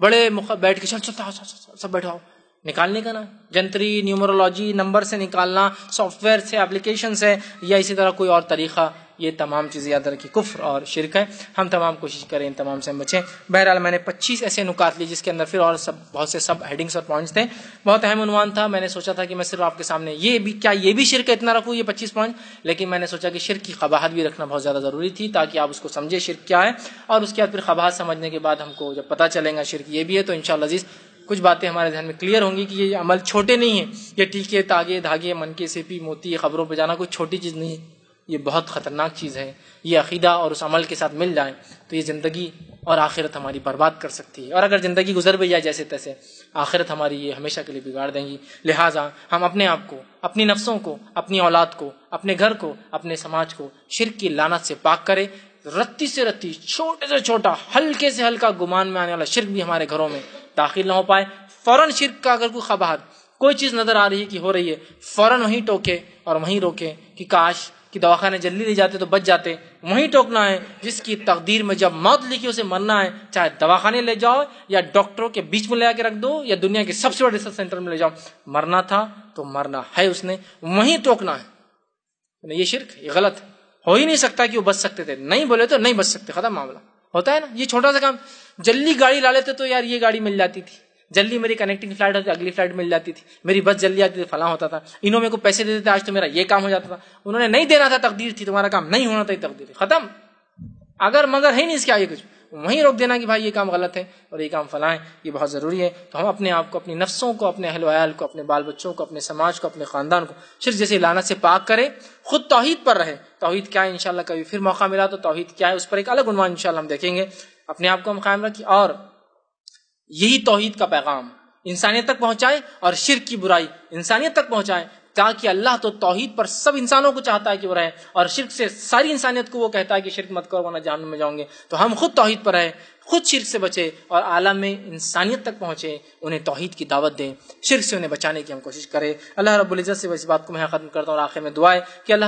بڑے بیٹھ کے، چل چلتا سب بیٹھا نکالنے کا نا؟ جنتری نیومرولوجی نمبر سے نکالنا سافٹ ویئر سے اپلیکیشن سے، یا اسی طرح کوئی اور طریقہ۔ یہ تمام چیزیں یاد رکھی کفر اور شرک ہے ہم تمام کوشش کریں، ان تمام سے بچیں۔ بہرحال میں نے پچیس ایسے نکات لی جس کے اندر پھر اور سب، بہت سے سب ہیڈنگس اور پوائنٹس تھے۔ بہت اہم عنوان تھا۔ میں نے سوچا تھا کہ میں صرف آپ کے سامنے یہ بھی، کیا یہ بھی شرک اتنا رکھوں یہ پچیس پوائنٹ لیکن میں نے سوچا کہ شرک کی قباہت بھی رکھنا بہت زیادہ ضروری تھی تاکہ آپ اس کو سمجھے شرک کیا ہے۔ اور اس کے بعد پھر قباہت سمجھنے کے بعد ہم کو جب پتہ چلے گا شرک یہ بھی ہے تو ان شاء اللہ عزیز، کچھ باتیں ہمارے ذہن میں کلیئر ہوں گی کہ یہ عمل چھوٹے نہیں ہیں۔ یہ ٹیکے تاگے دھاگے من کے سیپی موتی، خبروں پہ جانا کوئی چھوٹی چیز نہیں ہے۔ یہ بہت خطرناک چیز ہے، یہ عقیدہ اور اس عمل کے ساتھ مل جائیں تو یہ زندگی اور آخرت ہماری برباد کر سکتی ہے۔ اور اگر زندگی گزر بھی جائے جیسے تیسے، آخرت ہماری یہ ہمیشہ کے لیے بگاڑ دیں گی۔ لہٰذا ہم اپنے آپ کو، اپنی نفسوں کو، اپنی اولاد کو، اپنے گھر کو، اپنے سماج کو شرک کی لانت سے پاک کرے رتی سے رتی، چھوٹے سے چھوٹا، ہلکے سے ہلکا گمان میں آنے والا شرک بھی ہمارے گھروں میں داخل نہ ہو پائے۔ فوراً شرک کا اگر کوئی خبر، کوئی چیز نظر آ رہی ہے کہ ہو رہی ہے، فوراً وہیں ٹوکے اور وہیں روکے کہ کاش کہ دواخانے جلدی لے جاتے تو بچ جاتے، وہیں ٹوکنا ہے، جس کی تقدیر میں جب موت لکھی اسے مرنا ہے، چاہے دواخانے لے جاؤ یا ڈاکٹروں کے بیچ میں لے کے رکھ دو یا دنیا کے سب سے بڑے ریسرچ سینٹر میں لے جاؤ۔ مرنا تھا تو مرنا ہے اس نے، وہیں ٹوکنا ہے۔ یعنی یہ شرک، یہ غلط۔ ہے ہو ہی نہیں سکتا کہ وہ بچ سکتے تھے۔ نہیں بولے تو نہیں بچ سکتے، ختم معاملہ۔ ہوتا ہے نا، یہ چھوٹا سا کام۔ جلدی گاڑی لا لیتے تو یار یہ گاڑی مل جاتی تھی۔ جلدی میری کنیکٹنگ فلائٹ ہوتی، اگلی فلائٹ مل جاتی تھی۔ میری بس جلدی آتی تھی، فلاں ہوتا تھا۔ انہوں میں کو پیسے دے دیتے، آج تو میرا یہ کام ہو جاتا تھا۔ انہوں نے نہیں دینا تھا تقدیر تھی، تمہارا کام نہیں ہونا تھا تقدیر۔ ختم۔ اگر مگر ہے نہیں اس کے آگے کچھ، وہیں روک دینا کہ بھائی یہ کام غلط ہے اور یہ کام فلاں ہے، یہ بہت ضروری ہے۔ تو ہم اپنے آپ کو، اپنی نفسوں کو، اپنے اہل ویال کو، اپنے بال بچوں کو، اپنے سماج کو، اپنے خاندان کو صرف جیسے لانت سے پاک کرے، خود توحید پر رہے۔ توحید کیا ہے؟ انشاءاللہ کبھی پھر موقع ملا تو توحید کیا ہے؟ اس پر ایک الگ عنوان انشاءاللہ ہم دیکھیں گے۔ اپنے آپ کو ہم قائم رکھیں۔ اور یہی توحید کا پیغام انسانیت تک پہنچائے اور شرک کی برائی انسانیت تک پہنچائے، تاکہ اللہ تو توحید پر سب انسانوں کو چاہتا ہے کہ وہ رہے اور شرک سے ساری انسانیت کو وہ کہتا ہے کہ شرک مت کرو ورنہ جہنم میں جاؤں گے۔ تو ہم خود توحید پر رہے، خود شرک سے بچے اور عالم میں انسانیت تک پہنچے، انہیں توحید کی دعوت دیں، شرک سے انہیں بچانے کی ہم کوشش کریں۔ اللہ رب العزت سے اس بات کو میں ختم کرتا ہوں اور آخر میں دعائیں کہ اللہ